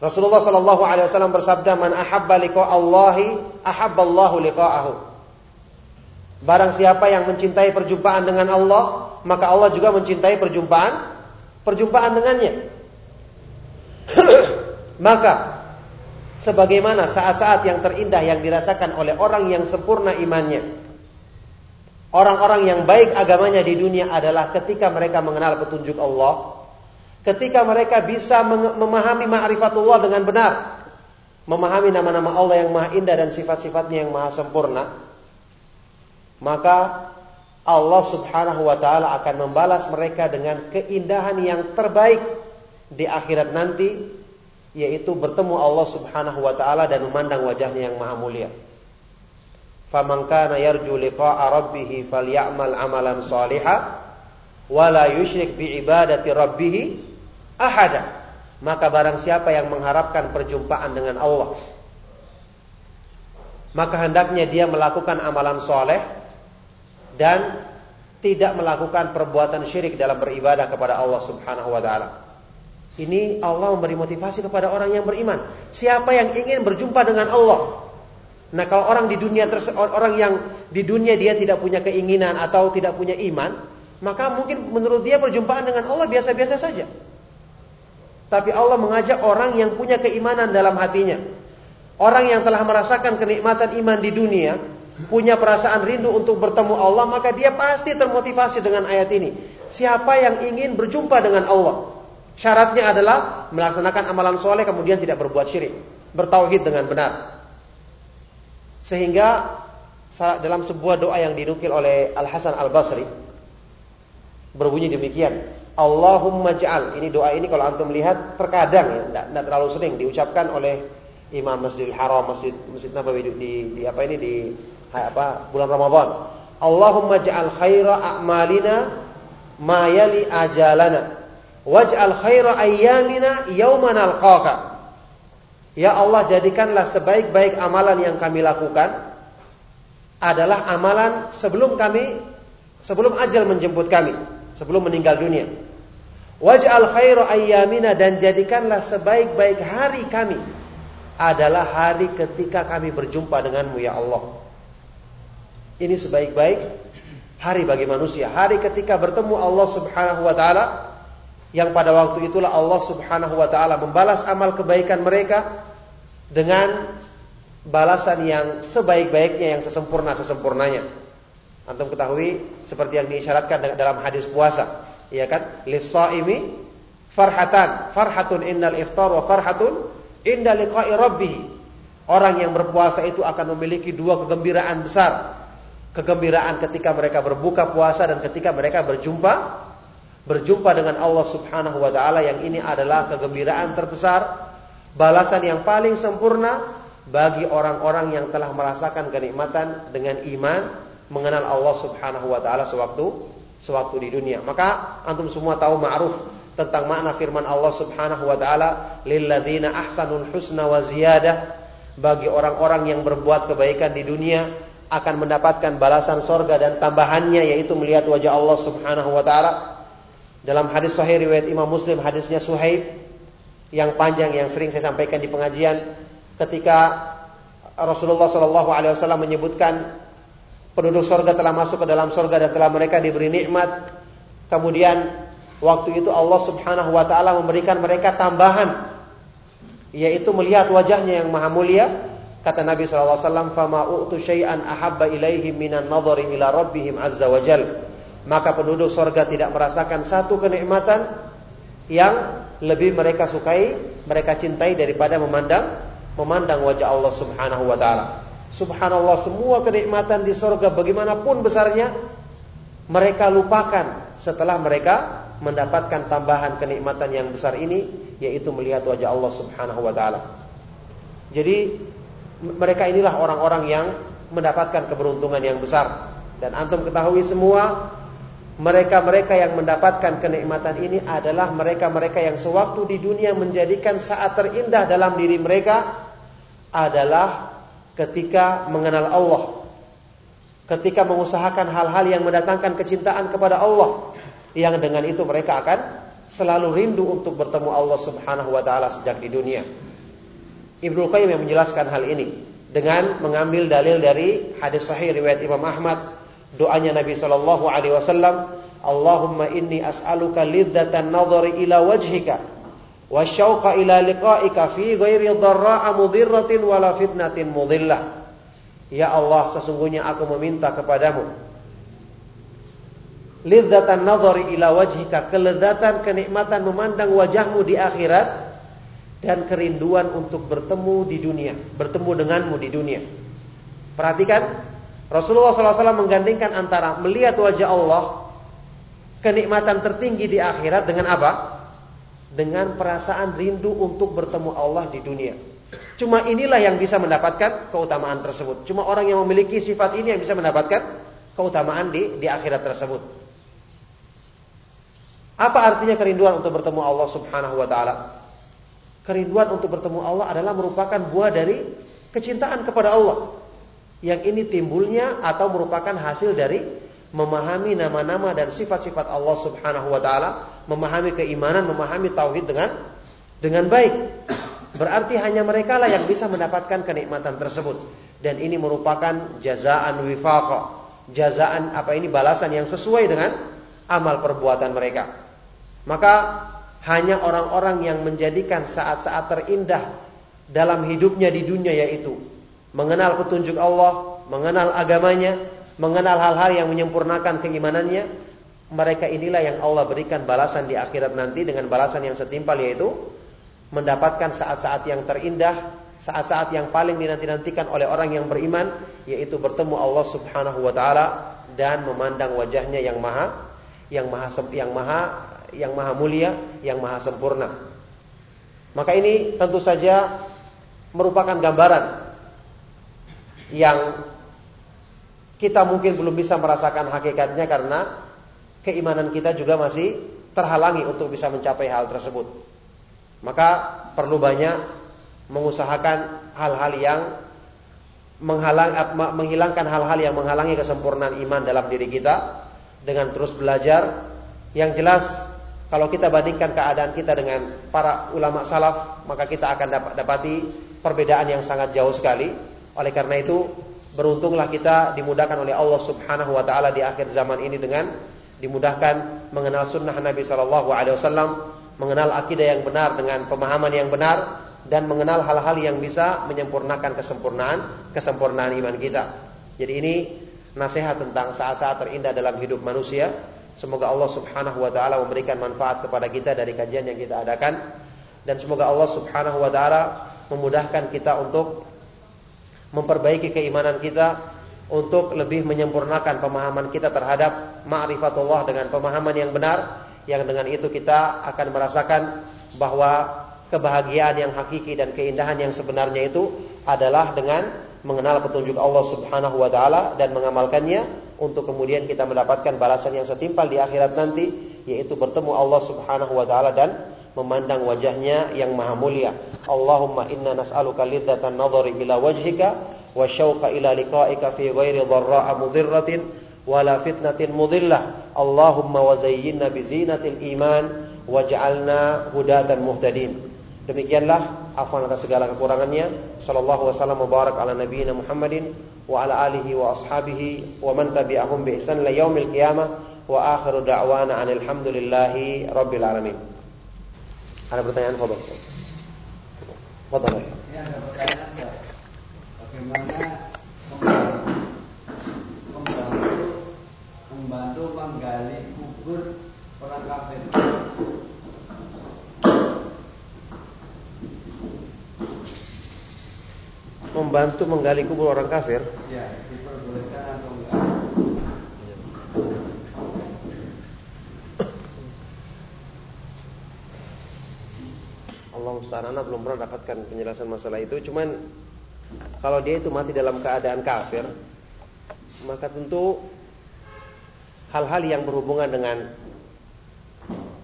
Rasulullah Shallallahu Alaihi Wasallam bersabda, "Man ahabba liqa Allahi, ahabba Allahu liqa'ahu." Barang siapa yang mencintai perjumpaan dengan Allah, maka Allah juga mencintai perjumpaan perjumpaan dengannya. maka sebagaimana saat-saat yang terindah yang dirasakan oleh orang yang sempurna imannya. Orang-orang yang baik agamanya di dunia adalah ketika mereka mengenal petunjuk Allah, ketika mereka bisa memahami ma'rifatullah dengan benar, memahami nama-nama Allah yang maha indah dan sifat-sifatnya yang maha sempurna, maka Allah Subhanahu wa taala akan membalas mereka dengan keindahan yang terbaik di akhirat nanti yaitu bertemu Allah Subhanahu wa taala dan memandang wajahnya yang maha mulia. Faman kana yarju liqa'a rabbih falyamal amalan shalihan wa la yusyrik bi ibadati. Maka barang siapa yang mengharapkan perjumpaan dengan Allah, maka hendaknya dia melakukan amalan soleh dan tidak melakukan perbuatan syirik dalam beribadah kepada Allah Subhanahu wa taala. Ini Allah memberi motivasi kepada orang yang beriman. Siapa yang ingin berjumpa dengan Allah, Nah, kalau orang di dunia orang yang di dunia dia tidak punya keinginan atau tidak punya iman, maka mungkin menurut dia perjumpaan dengan Allah biasa-biasa saja. Tapi Allah mengajak orang yang punya keimanan dalam hatinya. Orang yang telah merasakan kenikmatan iman di dunia, punya perasaan rindu untuk bertemu Allah, maka dia pasti termotivasi dengan ayat ini. Siapa yang ingin berjumpa dengan Allah? Syaratnya adalah melaksanakan amalan soleh kemudian tidak berbuat syirik. Bertauhid dengan benar. Sehingga dalam sebuah doa yang dinukil oleh Al Hasan Al Basri berbunyi demikian. Allahumma ja'al. Ini doa ini kalau antum lihat terkadang ya, tidak terlalu sering diucapkan oleh Imam Masjidil Haram, Masjid Masjid Nabawi di, di apa ini di apa bulan Ramadan. Allahumma ja'al khaira a'malina ma yali ajalana waj'al khaira ayyamina yawma nalqaka. Ya Allah jadikanlah sebaik-baik amalan yang kami lakukan adalah amalan sebelum kami sebelum ajal menjemput kami, sebelum meninggal dunia. Waj'al khairu ayyamina dan jadikanlah sebaik-baik hari kami adalah hari ketika kami berjumpa denganmu ya Allah. Ini sebaik-baik hari bagi manusia, hari ketika bertemu Allah Subhanahu wa taala yang pada waktu itulah Allah Subhanahu wa taala membalas amal kebaikan mereka dengan balasan yang sebaik-baiknya yang sesempurna-sesempurnanya. Antum ketahui seperti yang diisyaratkan dalam hadis puasa, ya kan? Lis-shaimi farhatan, farhatun innal iftar wa farhatun inda liqa'i. Orang yang berpuasa itu akan memiliki dua kegembiraan besar. Kegembiraan ketika mereka berbuka puasa dan ketika mereka berjumpa berjumpa dengan Allah Subhanahu wa taala yang ini adalah kegembiraan terbesar balasan yang paling sempurna bagi orang-orang yang telah merasakan kenikmatan dengan iman mengenal Allah Subhanahu wa taala sewaktu sewaktu di dunia. Maka antum semua tahu ma'ruf tentang makna firman Allah Subhanahu wa taala lilladzina ahsanul husna wa ziyadah bagi orang-orang yang berbuat kebaikan di dunia akan mendapatkan balasan sorga dan tambahannya yaitu melihat wajah Allah Subhanahu wa taala. Dalam hadis sahih riwayat Imam Muslim hadisnya Suhaib yang panjang yang sering saya sampaikan di pengajian ketika Rasulullah Shallallahu Alaihi Wasallam menyebutkan penduduk sorga telah masuk ke dalam sorga dan telah mereka diberi nikmat. Kemudian waktu itu Allah Subhanahu Wa Taala memberikan mereka tambahan, yaitu melihat wajahnya yang maha mulia. Kata Nabi Wasallam, "Fama u'tu syai'an ahabba ilaihim minan nadhari ila rabbihim azza wajal." Maka penduduk sorga tidak merasakan satu kenikmatan yang lebih mereka sukai, mereka cintai daripada memandang memandang wajah Allah Subhanahu wa taala. Subhanallah semua kenikmatan di sorga bagaimanapun besarnya mereka lupakan setelah mereka mendapatkan tambahan kenikmatan yang besar ini yaitu melihat wajah Allah Subhanahu wa taala. Jadi mereka inilah orang-orang yang mendapatkan keberuntungan yang besar dan antum ketahui semua mereka-mereka yang mendapatkan kenikmatan ini adalah mereka-mereka yang sewaktu di dunia menjadikan saat terindah dalam diri mereka adalah ketika mengenal Allah. Ketika mengusahakan hal-hal yang mendatangkan kecintaan kepada Allah. Yang dengan itu mereka akan selalu rindu untuk bertemu Allah Subhanahu wa taala sejak di dunia. Ibnu Qayyim yang menjelaskan hal ini dengan mengambil dalil dari hadis sahih riwayat Imam Ahmad doanya Nabi Shallallahu Alaihi Wasallam Allahumma inni as'aluka lidzatan nadhari ila wajhika wa syauqa ila liqa'ika fi ghairi dharra'a mudhirratin wala fitnatin mudhillah. Ya Allah sesungguhnya aku meminta kepadamu lidzatan nadhari ila wajhika, kelezatan kenikmatan memandang wajahmu di akhirat dan kerinduan untuk bertemu di dunia, bertemu denganmu di dunia. Perhatikan, Rasulullah SAW menggandingkan antara melihat wajah Allah, kenikmatan tertinggi di akhirat dengan apa? Dengan perasaan rindu untuk bertemu Allah di dunia. Cuma inilah yang bisa mendapatkan keutamaan tersebut. Cuma orang yang memiliki sifat ini yang bisa mendapatkan keutamaan di di akhirat tersebut. Apa artinya kerinduan untuk bertemu Allah Subhanahu wa taala? Kerinduan untuk bertemu Allah adalah merupakan buah dari kecintaan kepada Allah. Yang ini timbulnya atau merupakan hasil dari memahami nama-nama dan sifat-sifat Allah Subhanahu wa taala, memahami keimanan, memahami tauhid dengan dengan baik. Berarti hanya mereka lah yang bisa mendapatkan kenikmatan tersebut. Dan ini merupakan jazaan wifaqa. Jazaan apa ini balasan yang sesuai dengan amal perbuatan mereka. Maka hanya orang-orang yang menjadikan saat-saat terindah dalam hidupnya di dunia yaitu mengenal petunjuk Allah, mengenal agamanya, mengenal hal-hal yang menyempurnakan keimanannya, mereka inilah yang Allah berikan balasan di akhirat nanti dengan balasan yang setimpal yaitu mendapatkan saat-saat yang terindah, saat-saat yang paling dinanti-nantikan oleh orang yang beriman yaitu bertemu Allah Subhanahu wa taala dan memandang wajahnya yang maha yang maha yang maha yang maha mulia, yang maha sempurna. Maka ini tentu saja merupakan gambaran yang kita mungkin belum bisa merasakan hakikatnya karena keimanan kita juga masih terhalangi untuk bisa mencapai hal tersebut. Maka perlu banyak mengusahakan hal-hal yang menghalang, menghilangkan hal-hal yang menghalangi kesempurnaan iman dalam diri kita dengan terus belajar. Yang jelas kalau kita bandingkan keadaan kita dengan para ulama salaf, maka kita akan dapat dapati perbedaan yang sangat jauh sekali. Oleh karena itu, beruntunglah kita dimudahkan oleh Allah Subhanahu wa taala di akhir zaman ini dengan dimudahkan mengenal sunnah Nabi sallallahu alaihi wasallam, mengenal akidah yang benar dengan pemahaman yang benar dan mengenal hal-hal yang bisa menyempurnakan kesempurnaan kesempurnaan iman kita. Jadi ini nasihat tentang saat-saat terindah dalam hidup manusia Semoga Allah Subhanahu wa taala memberikan manfaat kepada kita dari kajian yang kita adakan. Dan semoga Allah Subhanahu wa taala memudahkan kita untuk memperbaiki keimanan kita untuk lebih menyempurnakan pemahaman kita terhadap ma'rifatullah dengan pemahaman yang benar yang dengan itu kita akan merasakan bahwa kebahagiaan yang hakiki dan keindahan yang sebenarnya itu adalah dengan mengenal petunjuk Allah Subhanahu wa taala dan mengamalkannya untuk kemudian kita mendapatkan balasan yang setimpal di akhirat nanti yaitu bertemu Allah Subhanahu wa taala dan memandang wajahnya yang maha mulia. Allahumma inna nas'aluka lidzatan nadhari ila wajhika wa syauqa ila liqa'ika fi ghairi dharra'a mudhirratin wala fitnatin mudhillah. Allahumma wa zayyinna bi zinatil iman waj'alna hudatan muhtadin. Demikianlah afwan atas segala kekurangannya. Sallallahu wasallam mubarak ala nabiyina Muhammadin wa ala alihi wa ashabihi wa man tabi'ahum bi ihsan ila yaumil qiyamah. Wa akhiru da'wana alhamdulillahi hamdulillahi rabbil alamin. Ada pertanyaan fadhol Fadhil. ya ada pertanyaan bagaimana membantu membantu menggali kubur orang kafir? Membantu menggali kubur orang kafir? Ya, diperbolehkan atau enggak? Allah Ustaz, belum pernah dapatkan penjelasan masalah itu. Cuman kalau dia itu mati dalam keadaan kafir, maka tentu hal-hal yang berhubungan dengan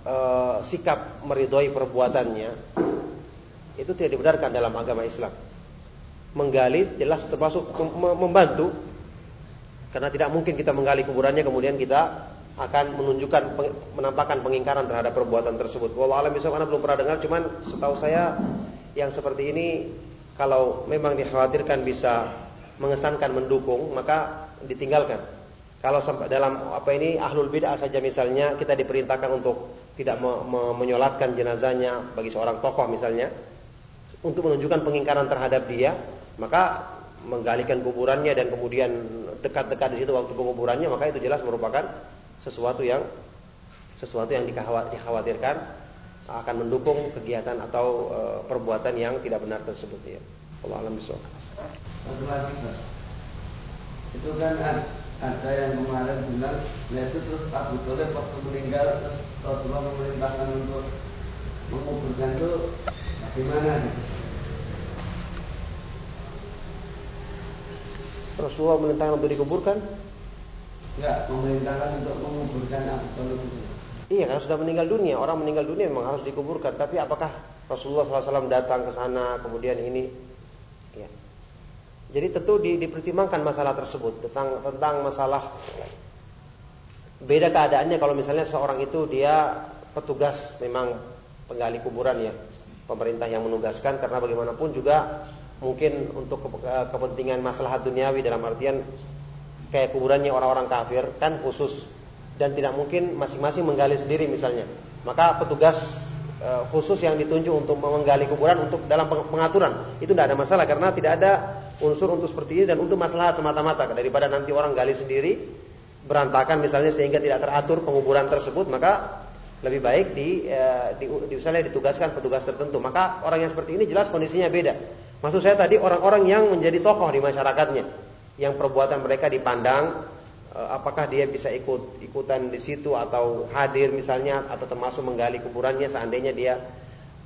uh, sikap meridhoi perbuatannya itu tidak dibenarkan dalam agama Islam menggali jelas termasuk membantu karena tidak mungkin kita menggali kuburannya kemudian kita akan menunjukkan menampakkan pengingkaran terhadap perbuatan tersebut. Wallahu alam bisa karena belum pernah dengar cuman setahu saya yang seperti ini kalau memang dikhawatirkan bisa mengesankan mendukung maka ditinggalkan. Kalau sampai dalam apa ini ahlul bid'ah saja misalnya kita diperintahkan untuk tidak me me menyolatkan jenazahnya bagi seorang tokoh misalnya untuk menunjukkan pengingkaran terhadap dia maka menggalikan kuburannya dan kemudian dekat-dekat di situ waktu penguburannya maka itu jelas merupakan sesuatu yang sesuatu yang dikhawatirkan akan mendukung kegiatan atau e, perbuatan yang tidak benar tersebut ya. Allah alam Satu lagi Pak. Itu kan ada yang kemarin bilang, nah itu terus Abu Thalib waktu meninggal terus Rasulullah memerintahkan untuk menguburkan itu bagaimana gitu? Rasulullah memerintahkan untuk dikuburkan? Enggak, memerintahkan untuk menguburkan itu. Iya, karena sudah meninggal dunia, orang meninggal dunia memang harus dikuburkan. Tapi apakah Rasulullah SAW datang ke sana, kemudian ini, ya. Jadi tentu di, dipertimbangkan masalah tersebut tentang tentang masalah beda keadaannya kalau misalnya seorang itu dia petugas memang penggali kuburan ya, pemerintah yang menugaskan karena bagaimanapun juga mungkin untuk kepentingan masalah duniawi dalam artian kayak kuburannya orang-orang kafir kan khusus. Dan tidak mungkin masing-masing menggali sendiri misalnya. Maka petugas e, khusus yang ditunjuk untuk menggali kuburan untuk dalam pengaturan itu tidak ada masalah karena tidak ada unsur untuk seperti ini dan untuk masalah semata-mata. Daripada nanti orang gali sendiri berantakan misalnya sehingga tidak teratur penguburan tersebut maka lebih baik di, e, di, di ditugaskan petugas tertentu. Maka orang yang seperti ini jelas kondisinya beda maksud saya tadi orang-orang yang menjadi tokoh di masyarakatnya yang perbuatan mereka dipandang Eh, apakah dia bisa ikut ikutan di situ atau hadir misalnya atau termasuk menggali kuburannya seandainya dia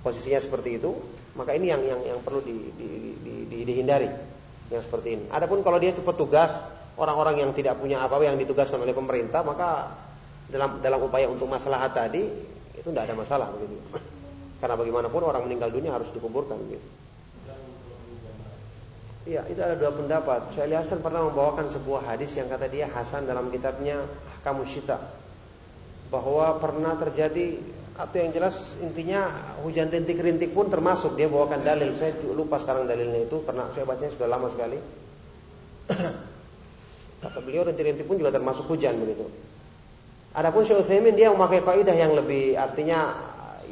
posisinya seperti itu maka ini yang yang yang perlu di, di, di, di, dihindari yang seperti ini. Adapun kalau dia itu petugas orang-orang yang tidak punya apa-apa yang ditugaskan oleh pemerintah maka dalam dalam upaya untuk masalah tadi itu tidak ada masalah begitu. Karena bagaimanapun orang meninggal dunia harus dikuburkan gitu. Iya, itu ada dua pendapat. Syekh Hasan pernah membawakan sebuah hadis yang kata dia Hasan dalam kitabnya Kamu Syita bahwa pernah terjadi atau yang jelas intinya hujan rintik-rintik pun termasuk dia bawakan dalil. Saya lupa sekarang dalilnya itu pernah saya bacanya sudah lama sekali. Kata beliau rintik-rintik pun juga termasuk hujan begitu. Adapun Syekh Utsaimin dia memakai kaidah yang lebih artinya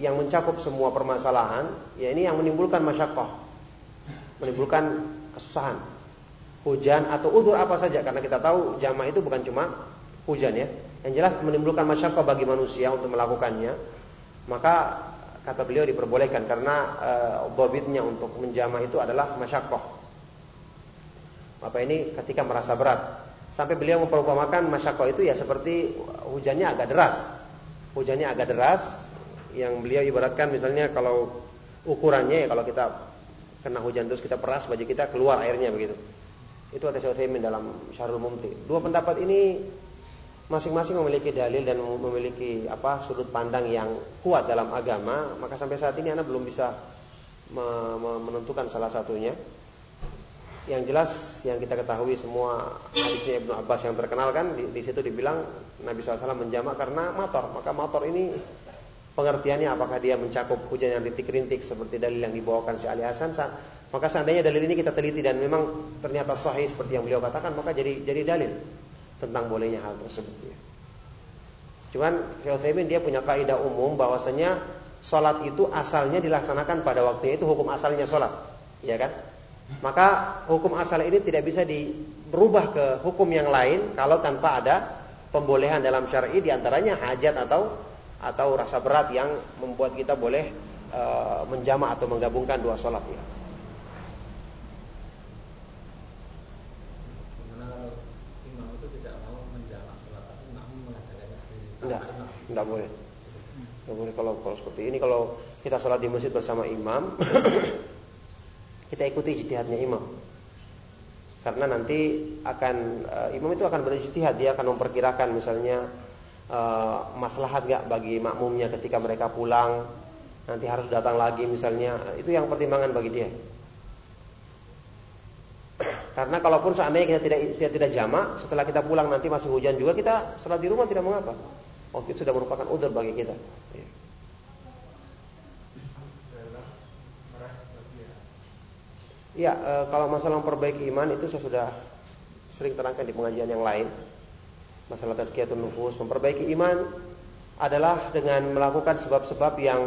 yang mencakup semua permasalahan, ya ini yang menimbulkan masyakoh, menimbulkan kesusahan. Hujan atau udur apa saja karena kita tahu jamaah itu bukan cuma hujan ya. Yang jelas menimbulkan masyarakat bagi manusia untuk melakukannya. Maka kata beliau diperbolehkan karena e, untuk menjamah itu adalah masyakoh. Apa ini ketika merasa berat. Sampai beliau memperumpamakan masyakoh itu ya seperti hujannya agak deras. Hujannya agak deras yang beliau ibaratkan misalnya kalau ukurannya ya kalau kita kena hujan terus kita peras baju kita keluar airnya begitu. Itu ada Syekh dalam Syarul Mumti. Dua pendapat ini masing-masing memiliki dalil dan memiliki apa sudut pandang yang kuat dalam agama, maka sampai saat ini Anda belum bisa menentukan salah satunya. Yang jelas yang kita ketahui semua hadisnya Ibnu Abbas yang terkenal kan di, di situ dibilang Nabi SAW menjamak karena motor. Maka motor ini pengertiannya apakah dia mencakup hujan yang rintik-rintik seperti dalil yang dibawakan si Ali Hasan maka seandainya dalil ini kita teliti dan memang ternyata sahih seperti yang beliau katakan maka jadi jadi dalil tentang bolehnya hal tersebut ya. Cuman Syaikhul dia punya kaidah umum bahwasanya salat itu asalnya dilaksanakan pada waktunya itu hukum asalnya salat, ya kan? Maka hukum asal ini tidak bisa di berubah ke hukum yang lain kalau tanpa ada pembolehan dalam syar'i di antaranya hajat atau atau rasa berat yang membuat kita boleh e, menjama atau menggabungkan dua sholat ya. Enggak, enggak boleh. Enggak boleh kalau kalau seperti ini kalau kita sholat di masjid bersama imam, kita ikuti ijtihadnya imam. Karena nanti akan uh, imam itu akan berijtihad, dia akan memperkirakan misalnya uh, maslahat gak bagi makmumnya ketika mereka pulang? Nanti harus datang lagi misalnya. Itu yang pertimbangan bagi dia. Karena kalaupun seandainya kita tidak tidak, tidak jamak setelah kita pulang nanti masih hujan juga kita sholat di rumah tidak mengapa. Waktu itu sudah merupakan udur bagi kita. Ya, kalau masalah memperbaiki iman itu saya sudah sering terangkan di pengajian yang lain masalah tazkiyatun nufus, memperbaiki iman adalah dengan melakukan sebab-sebab yang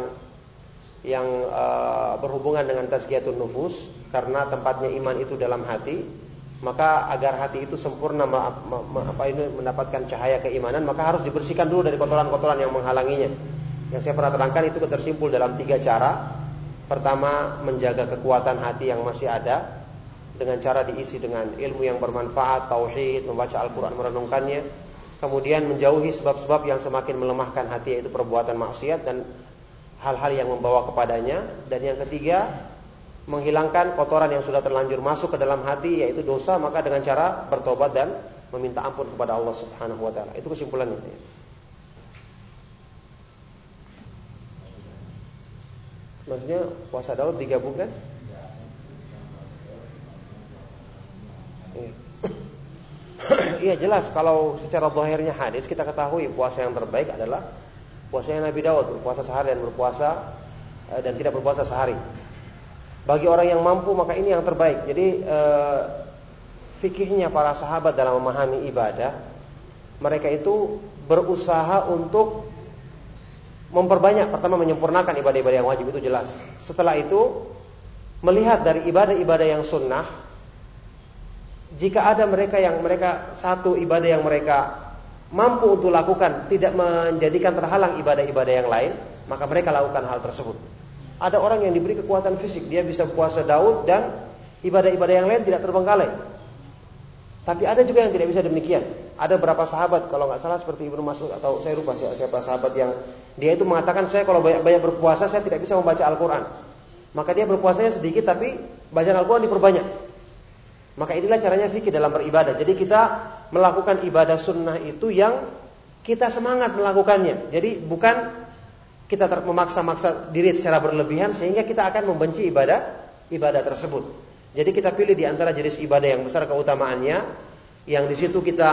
yang uh, berhubungan dengan tazkiyatun nufus karena tempatnya iman itu dalam hati maka agar hati itu sempurna apa ini mendapatkan cahaya keimanan maka harus dibersihkan dulu dari kotoran-kotoran yang menghalanginya. Yang saya pernah terangkan itu tersimpul dalam tiga cara. Pertama, menjaga kekuatan hati yang masih ada dengan cara diisi dengan ilmu yang bermanfaat, tauhid, membaca Al-Qur'an, merenungkannya. Kemudian menjauhi sebab-sebab yang semakin melemahkan hati yaitu perbuatan maksiat dan hal-hal yang membawa kepadanya. Dan yang ketiga, menghilangkan kotoran yang sudah terlanjur masuk ke dalam hati yaitu dosa maka dengan cara bertobat dan meminta ampun kepada Allah Subhanahu wa taala. Itu kesimpulannya. Maksudnya puasa Daud digabungkan? Iya. iya jelas kalau secara zahirnya hadis kita ketahui puasa yang terbaik adalah puasa yang Nabi Daud berpuasa sehari dan berpuasa eh, dan tidak berpuasa sehari. Bagi orang yang mampu maka ini yang terbaik. Jadi e, fikihnya para sahabat dalam memahami ibadah, mereka itu berusaha untuk memperbanyak pertama menyempurnakan ibadah-ibadah yang wajib itu jelas. Setelah itu melihat dari ibadah-ibadah yang sunnah, jika ada mereka yang mereka satu ibadah yang mereka mampu untuk lakukan tidak menjadikan terhalang ibadah-ibadah yang lain, maka mereka lakukan hal tersebut. Ada orang yang diberi kekuatan fisik, dia bisa puasa Daud dan ibadah-ibadah yang lain tidak terbengkalai. Tapi ada juga yang tidak bisa demikian. Ada beberapa sahabat, kalau nggak salah seperti Ibnu Mas'ud atau saya lupa siapa sahabat yang dia itu mengatakan saya kalau banyak, banyak berpuasa saya tidak bisa membaca Al-Quran. Maka dia berpuasanya sedikit tapi bacaan Al-Quran diperbanyak. Maka inilah caranya fikih dalam beribadah. Jadi kita melakukan ibadah sunnah itu yang kita semangat melakukannya. Jadi bukan kita memaksa-maksa diri secara berlebihan sehingga kita akan membenci ibadah ibadah tersebut. Jadi kita pilih di antara jenis ibadah yang besar keutamaannya, yang di situ kita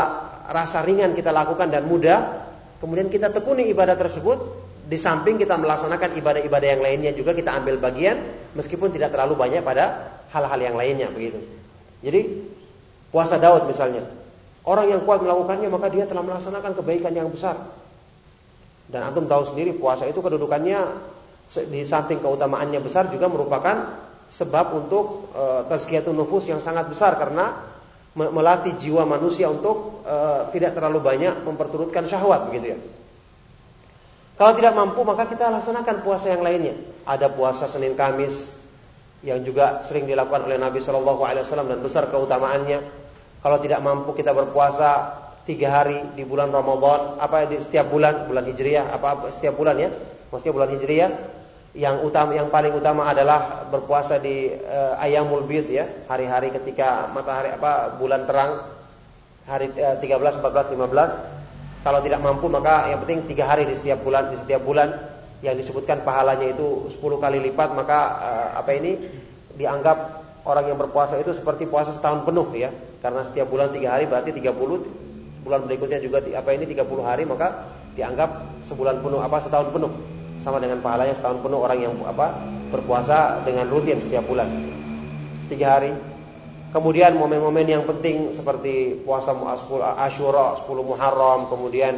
rasa ringan kita lakukan dan mudah, kemudian kita tekuni ibadah tersebut, di samping kita melaksanakan ibadah-ibadah yang lainnya juga kita ambil bagian meskipun tidak terlalu banyak pada hal-hal yang lainnya begitu. Jadi puasa Daud misalnya, orang yang kuat melakukannya maka dia telah melaksanakan kebaikan yang besar. Dan antum tahu sendiri puasa itu kedudukannya di samping keutamaannya besar juga merupakan sebab untuk e, tazkiyatun nufus yang sangat besar karena melatih jiwa manusia untuk e, tidak terlalu banyak memperturutkan syahwat begitu ya. Kalau tidak mampu maka kita laksanakan puasa yang lainnya. Ada puasa Senin Kamis yang juga sering dilakukan oleh Nabi Shallallahu Alaihi Wasallam dan besar keutamaannya. Kalau tidak mampu kita berpuasa tiga hari di bulan Ramadan, apa di setiap bulan, bulan Hijriah, apa, setiap bulan ya, maksudnya bulan Hijriah. Yang utama, yang paling utama adalah berpuasa di uh, Ayamul Bid ya, hari-hari ketika matahari apa bulan terang, hari uh, 13, 14, 15. Kalau tidak mampu maka yang penting tiga hari di setiap bulan, di setiap bulan yang disebutkan pahalanya itu 10 kali lipat maka uh, apa ini dianggap orang yang berpuasa itu seperti puasa setahun penuh ya. Karena setiap bulan tiga hari berarti 30 bulan berikutnya juga apa ini 30 hari maka dianggap sebulan penuh apa setahun penuh. Sama dengan pahalanya setahun penuh orang yang apa berpuasa dengan rutin setiap bulan. Tiga hari. Kemudian momen-momen yang penting seperti puasa Ashura 10 Muharram kemudian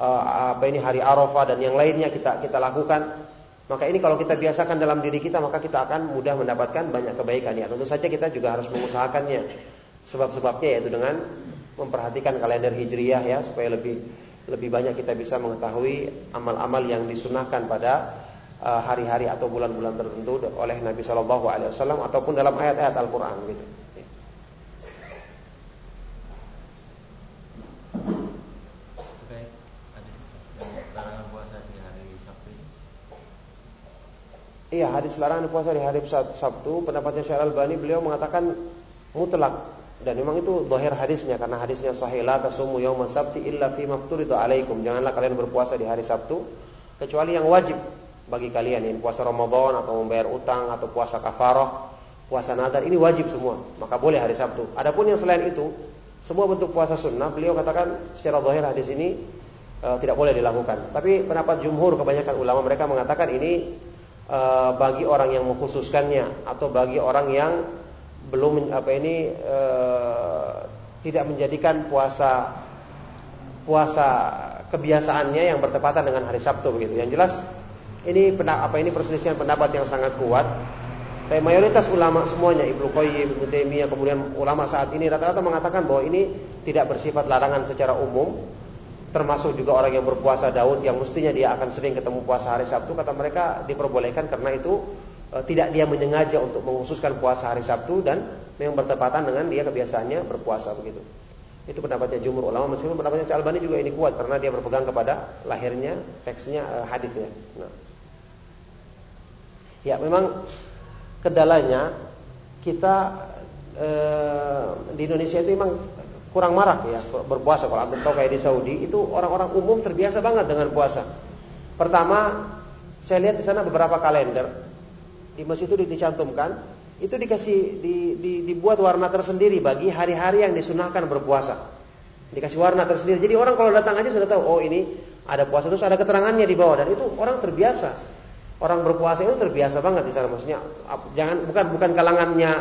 uh, apa ini hari Arafah dan yang lainnya kita kita lakukan. Maka ini kalau kita biasakan dalam diri kita maka kita akan mudah mendapatkan banyak kebaikan. Ya tentu saja kita juga harus mengusahakannya. Sebab-sebabnya yaitu dengan memperhatikan kalender hijriyah ya supaya lebih lebih banyak kita bisa mengetahui amal-amal yang disunahkan pada uh, hari-hari atau bulan-bulan tertentu oleh Nabi Shallallahu Alaihi Wasallam ataupun dalam ayat-ayat Al-Quran gitu. Iya hadis larangan puasa di hari Sabtu Pendapatnya Syekh Al-Bani beliau mengatakan mutlak dan memang itu dohir hadisnya karena hadisnya sahih la tasumu yauma sabti illa fi alaikum. Janganlah kalian berpuasa di hari Sabtu kecuali yang wajib bagi kalian ini puasa Ramadan atau membayar utang atau puasa kafarah, puasa nadar ini wajib semua. Maka boleh hari Sabtu. Adapun yang selain itu semua bentuk puasa sunnah beliau katakan secara dohir hadis ini e, tidak boleh dilakukan. Tapi pendapat jumhur kebanyakan ulama mereka mengatakan ini e, bagi orang yang mengkhususkannya atau bagi orang yang belum apa ini e, tidak menjadikan puasa puasa kebiasaannya yang bertepatan dengan hari Sabtu begitu. Yang jelas ini apa ini perselisihan pendapat yang sangat kuat Tapi mayoritas ulama semuanya Ibnu Qayyim, Ibnu Taimiyah, kemudian ulama saat ini rata-rata mengatakan bahwa ini tidak bersifat larangan secara umum. Termasuk juga orang yang berpuasa Daud yang mestinya dia akan sering ketemu puasa hari Sabtu kata mereka diperbolehkan karena itu e, tidak dia menyengaja untuk menghususkan puasa hari Sabtu dan memang bertepatan dengan dia kebiasaannya berpuasa begitu. Itu pendapatnya jumhur ulama meskipun pendapatnya Syekh Albani juga ini kuat karena dia berpegang kepada lahirnya teksnya uh, hadisnya. Nah. Ya, memang kendalanya kita e, di Indonesia itu memang kurang marak ya berpuasa. Kalau anda tahu kayak di Saudi itu orang-orang umum terbiasa banget dengan puasa. Pertama, saya lihat di sana beberapa kalender di masjid itu dicantumkan itu dikasih di, di, dibuat warna tersendiri bagi hari-hari yang disunahkan berpuasa. Dikasih warna tersendiri. Jadi orang kalau datang aja sudah tahu, oh ini ada puasa terus ada keterangannya di bawah dan itu orang terbiasa orang berpuasa itu terbiasa banget di sana maksudnya jangan bukan bukan kalangannya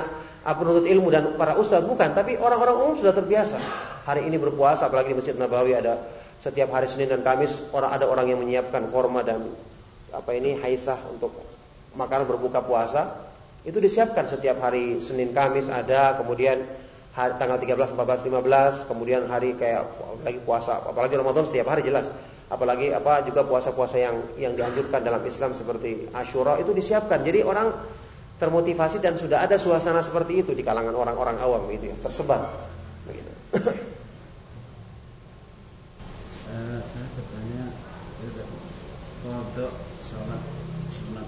penuntut ilmu dan para ustadz bukan tapi orang-orang umum sudah terbiasa. Hari ini berpuasa apalagi di Masjid Nabawi ada setiap hari Senin dan Kamis orang ada orang yang menyiapkan korma dan apa ini haisah untuk makanan berbuka puasa. Itu disiapkan setiap hari Senin Kamis ada kemudian hari, tanggal 13 14 15 kemudian hari kayak lagi puasa apalagi Ramadan setiap hari jelas. Apalagi apa juga puasa-puasa yang yang dianjurkan dalam Islam seperti Ashura itu disiapkan. Jadi orang termotivasi dan sudah ada suasana seperti itu di kalangan orang-orang awam gitu ya, tersebar. Begitu. uh, saya bertanya untuk sholat sunat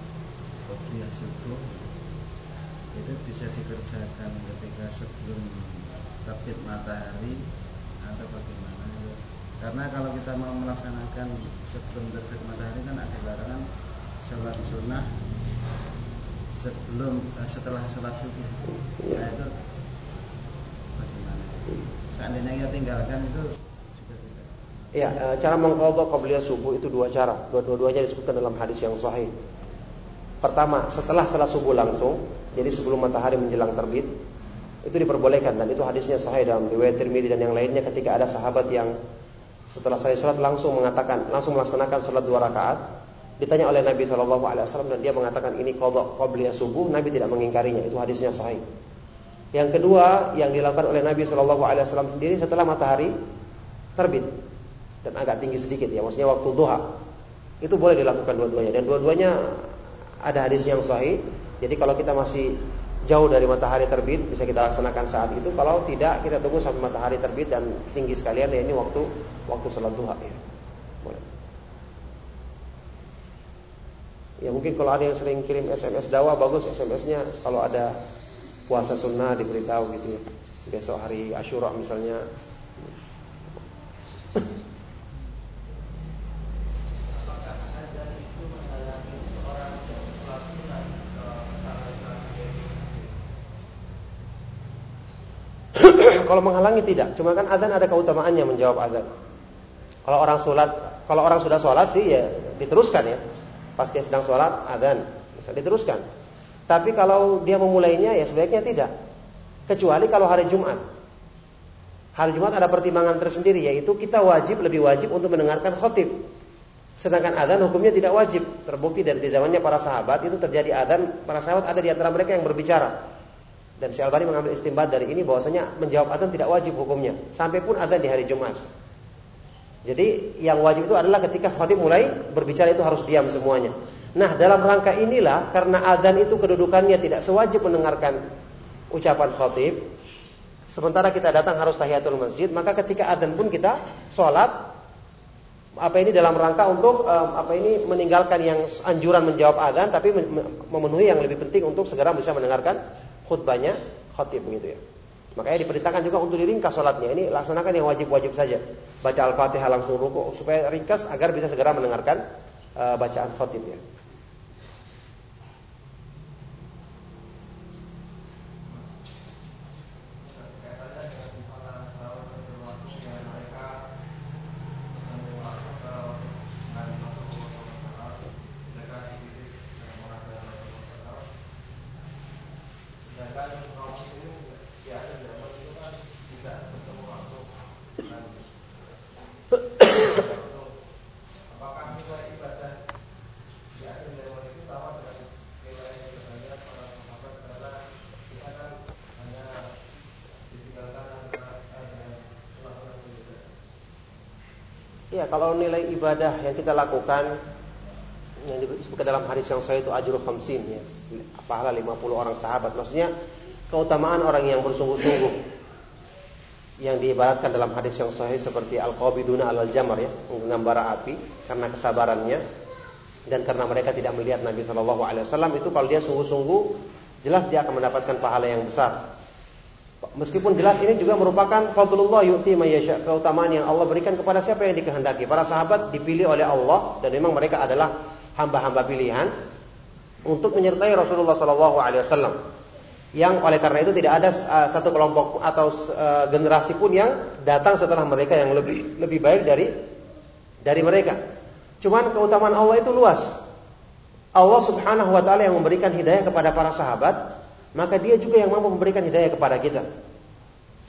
qobliyah subuh itu bisa dikerjakan ketika sebelum terbit matahari atau bagaimana? Karena kalau kita mau melaksanakan sebelum terbit matahari kan ada larangan sholat sunnah sebelum eh, setelah sholat subuh. Nah itu bagaimana? Seandainya kita tinggalkan itu juga tidak. Ya, cara mengkodok qabliyah subuh itu dua cara. Dua-duanya disebutkan dalam hadis yang sahih. Pertama, setelah sholat subuh langsung, jadi sebelum matahari menjelang terbit, itu diperbolehkan dan itu hadisnya sahih dalam riwayat Tirmidzi dan yang lainnya ketika ada sahabat yang setelah saya sholat langsung mengatakan langsung melaksanakan sholat dua rakaat ditanya oleh Nabi Shallallahu Alaihi Wasallam dan dia mengatakan ini kodok qobliyah subuh Nabi tidak mengingkarinya. Itu hadisnya sahih. Yang kedua yang dilakukan oleh Nabi Shallallahu Alaihi Wasallam sendiri setelah matahari terbit dan agak tinggi sedikit ya maksudnya waktu duha. Itu boleh dilakukan dua-duanya. Dan dua-duanya ada hadis yang sahih. Jadi kalau kita masih jauh dari matahari terbit bisa kita laksanakan saat itu. Kalau tidak kita tunggu sampai matahari terbit dan tinggi sekalian ya ini waktu waktu sholat duha ya ya mungkin kalau ada yang sering kirim SMS dakwah bagus SMS-nya kalau ada puasa sunnah diberitahu gitu ya besok hari Ashura misalnya kalau menghalangi tidak, cuma kan azan ada keutamaannya menjawab azan. Kalau orang sholat, kalau orang sudah sholat sih ya diteruskan ya. Pas dia sedang sholat azan, bisa diteruskan. Tapi kalau dia memulainya ya sebaiknya tidak. Kecuali kalau hari Jumat. Hari Jumat ada pertimbangan tersendiri yaitu kita wajib lebih wajib untuk mendengarkan khotib. Sedangkan azan hukumnya tidak wajib. Terbukti dari zamannya para sahabat itu terjadi azan, para sahabat ada di antara mereka yang berbicara. Dan Syekh Albani mengambil istimbat dari ini bahwasanya menjawab adzan tidak wajib hukumnya sampai pun adzan di hari Jumat. Jadi yang wajib itu adalah ketika khatib mulai berbicara itu harus diam semuanya. Nah, dalam rangka inilah karena adzan itu kedudukannya tidak sewajib mendengarkan ucapan khatib, sementara kita datang harus tahiyatul masjid, maka ketika adzan pun kita sholat apa ini dalam rangka untuk um, apa ini meninggalkan yang anjuran menjawab adzan tapi memenuhi yang lebih penting untuk segera bisa mendengarkan khutbahnya khatib begitu ya. Makanya diperintahkan juga untuk diringkas sholatnya. Ini laksanakan yang wajib-wajib saja. Baca Al-Fatihah langsung ruku supaya ringkas agar bisa segera mendengarkan uh, bacaan khatib kalau nilai ibadah yang kita lakukan yang disebutkan dalam hadis yang saya itu ajrul khamsin ya. Pahala 50 orang sahabat. Maksudnya keutamaan orang yang bersungguh-sungguh yang diibaratkan dalam hadis yang sahih seperti al-qabiduna al-jamar ya, menggenggam bara api karena kesabarannya dan karena mereka tidak melihat Nabi Shallallahu alaihi wasallam itu kalau dia sungguh-sungguh jelas dia akan mendapatkan pahala yang besar. Meskipun jelas ini juga merupakan fadlullah yu'ti mayyasha, keutamaan yang Allah berikan kepada siapa yang dikehendaki. Para sahabat dipilih oleh Allah dan memang mereka adalah hamba-hamba pilihan untuk menyertai Rasulullah Shallallahu alaihi wasallam. Yang oleh karena itu tidak ada uh, satu kelompok atau uh, generasi pun yang datang setelah mereka yang lebih lebih baik dari dari mereka. Cuman keutamaan Allah itu luas. Allah Subhanahu wa taala yang memberikan hidayah kepada para sahabat maka dia juga yang mampu memberikan hidayah kepada kita.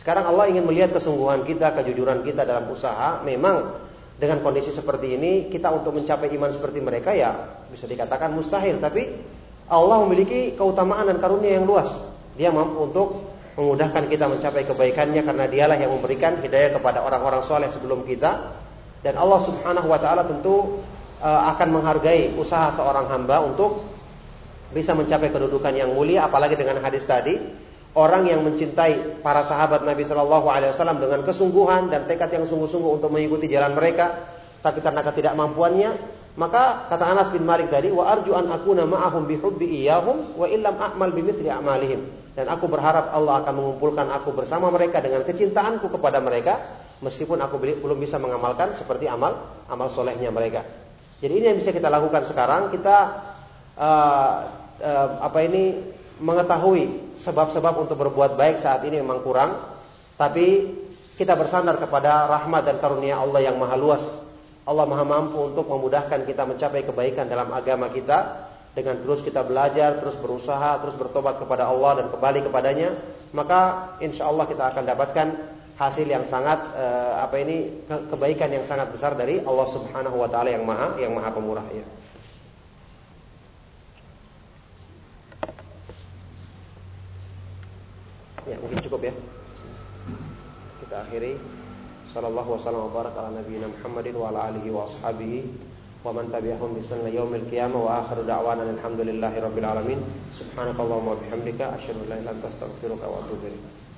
Sekarang Allah ingin melihat kesungguhan kita, kejujuran kita dalam usaha. Memang dengan kondisi seperti ini, kita untuk mencapai iman seperti mereka ya bisa dikatakan mustahil. Tapi Allah memiliki keutamaan dan karunia yang luas. Dia mampu untuk memudahkan kita mencapai kebaikannya karena dialah yang memberikan hidayah kepada orang-orang soleh sebelum kita. Dan Allah Subhanahu Wa Taala tentu uh, akan menghargai usaha seorang hamba untuk bisa mencapai kedudukan yang mulia apalagi dengan hadis tadi orang yang mencintai para sahabat Nabi Shallallahu Alaihi Wasallam dengan kesungguhan dan tekad yang sungguh-sungguh untuk mengikuti jalan mereka tapi karena ketidakmampuannya maka kata Anas bin Malik tadi wa arju an akuna ma'ahum bi hubbi iyahum wa illam a'mal bimithli a'malihim dan aku berharap Allah akan mengumpulkan aku bersama mereka dengan kecintaanku kepada mereka meskipun aku belum bisa mengamalkan seperti amal amal solehnya mereka. Jadi ini yang bisa kita lakukan sekarang kita uh, apa ini mengetahui sebab-sebab untuk berbuat baik saat ini memang kurang, tapi kita bersandar kepada rahmat dan karunia Allah yang maha luas. Allah maha mampu untuk memudahkan kita mencapai kebaikan dalam agama kita dengan terus kita belajar, terus berusaha, terus bertobat kepada Allah dan kembali kepadanya, maka insya Allah kita akan dapatkan hasil yang sangat uh, apa ini kebaikan yang sangat besar dari Allah Subhanahu wa taala yang maha yang maha pemurah ya. Ya, mungkin cukup ya. Kita akhiri. Sallallahu wasallam wa barak ala nabiyina Muhammadin wa ala alihi wa ashabihi wa man tabi'ahum bi yaumil qiyamah wa akhiru da'wana alhamdulillahi rabbil alamin. Subhanakallahumma wa bihamdika asyhadu an la ilaha illa anta astaghfiruka wa atubu ilaik.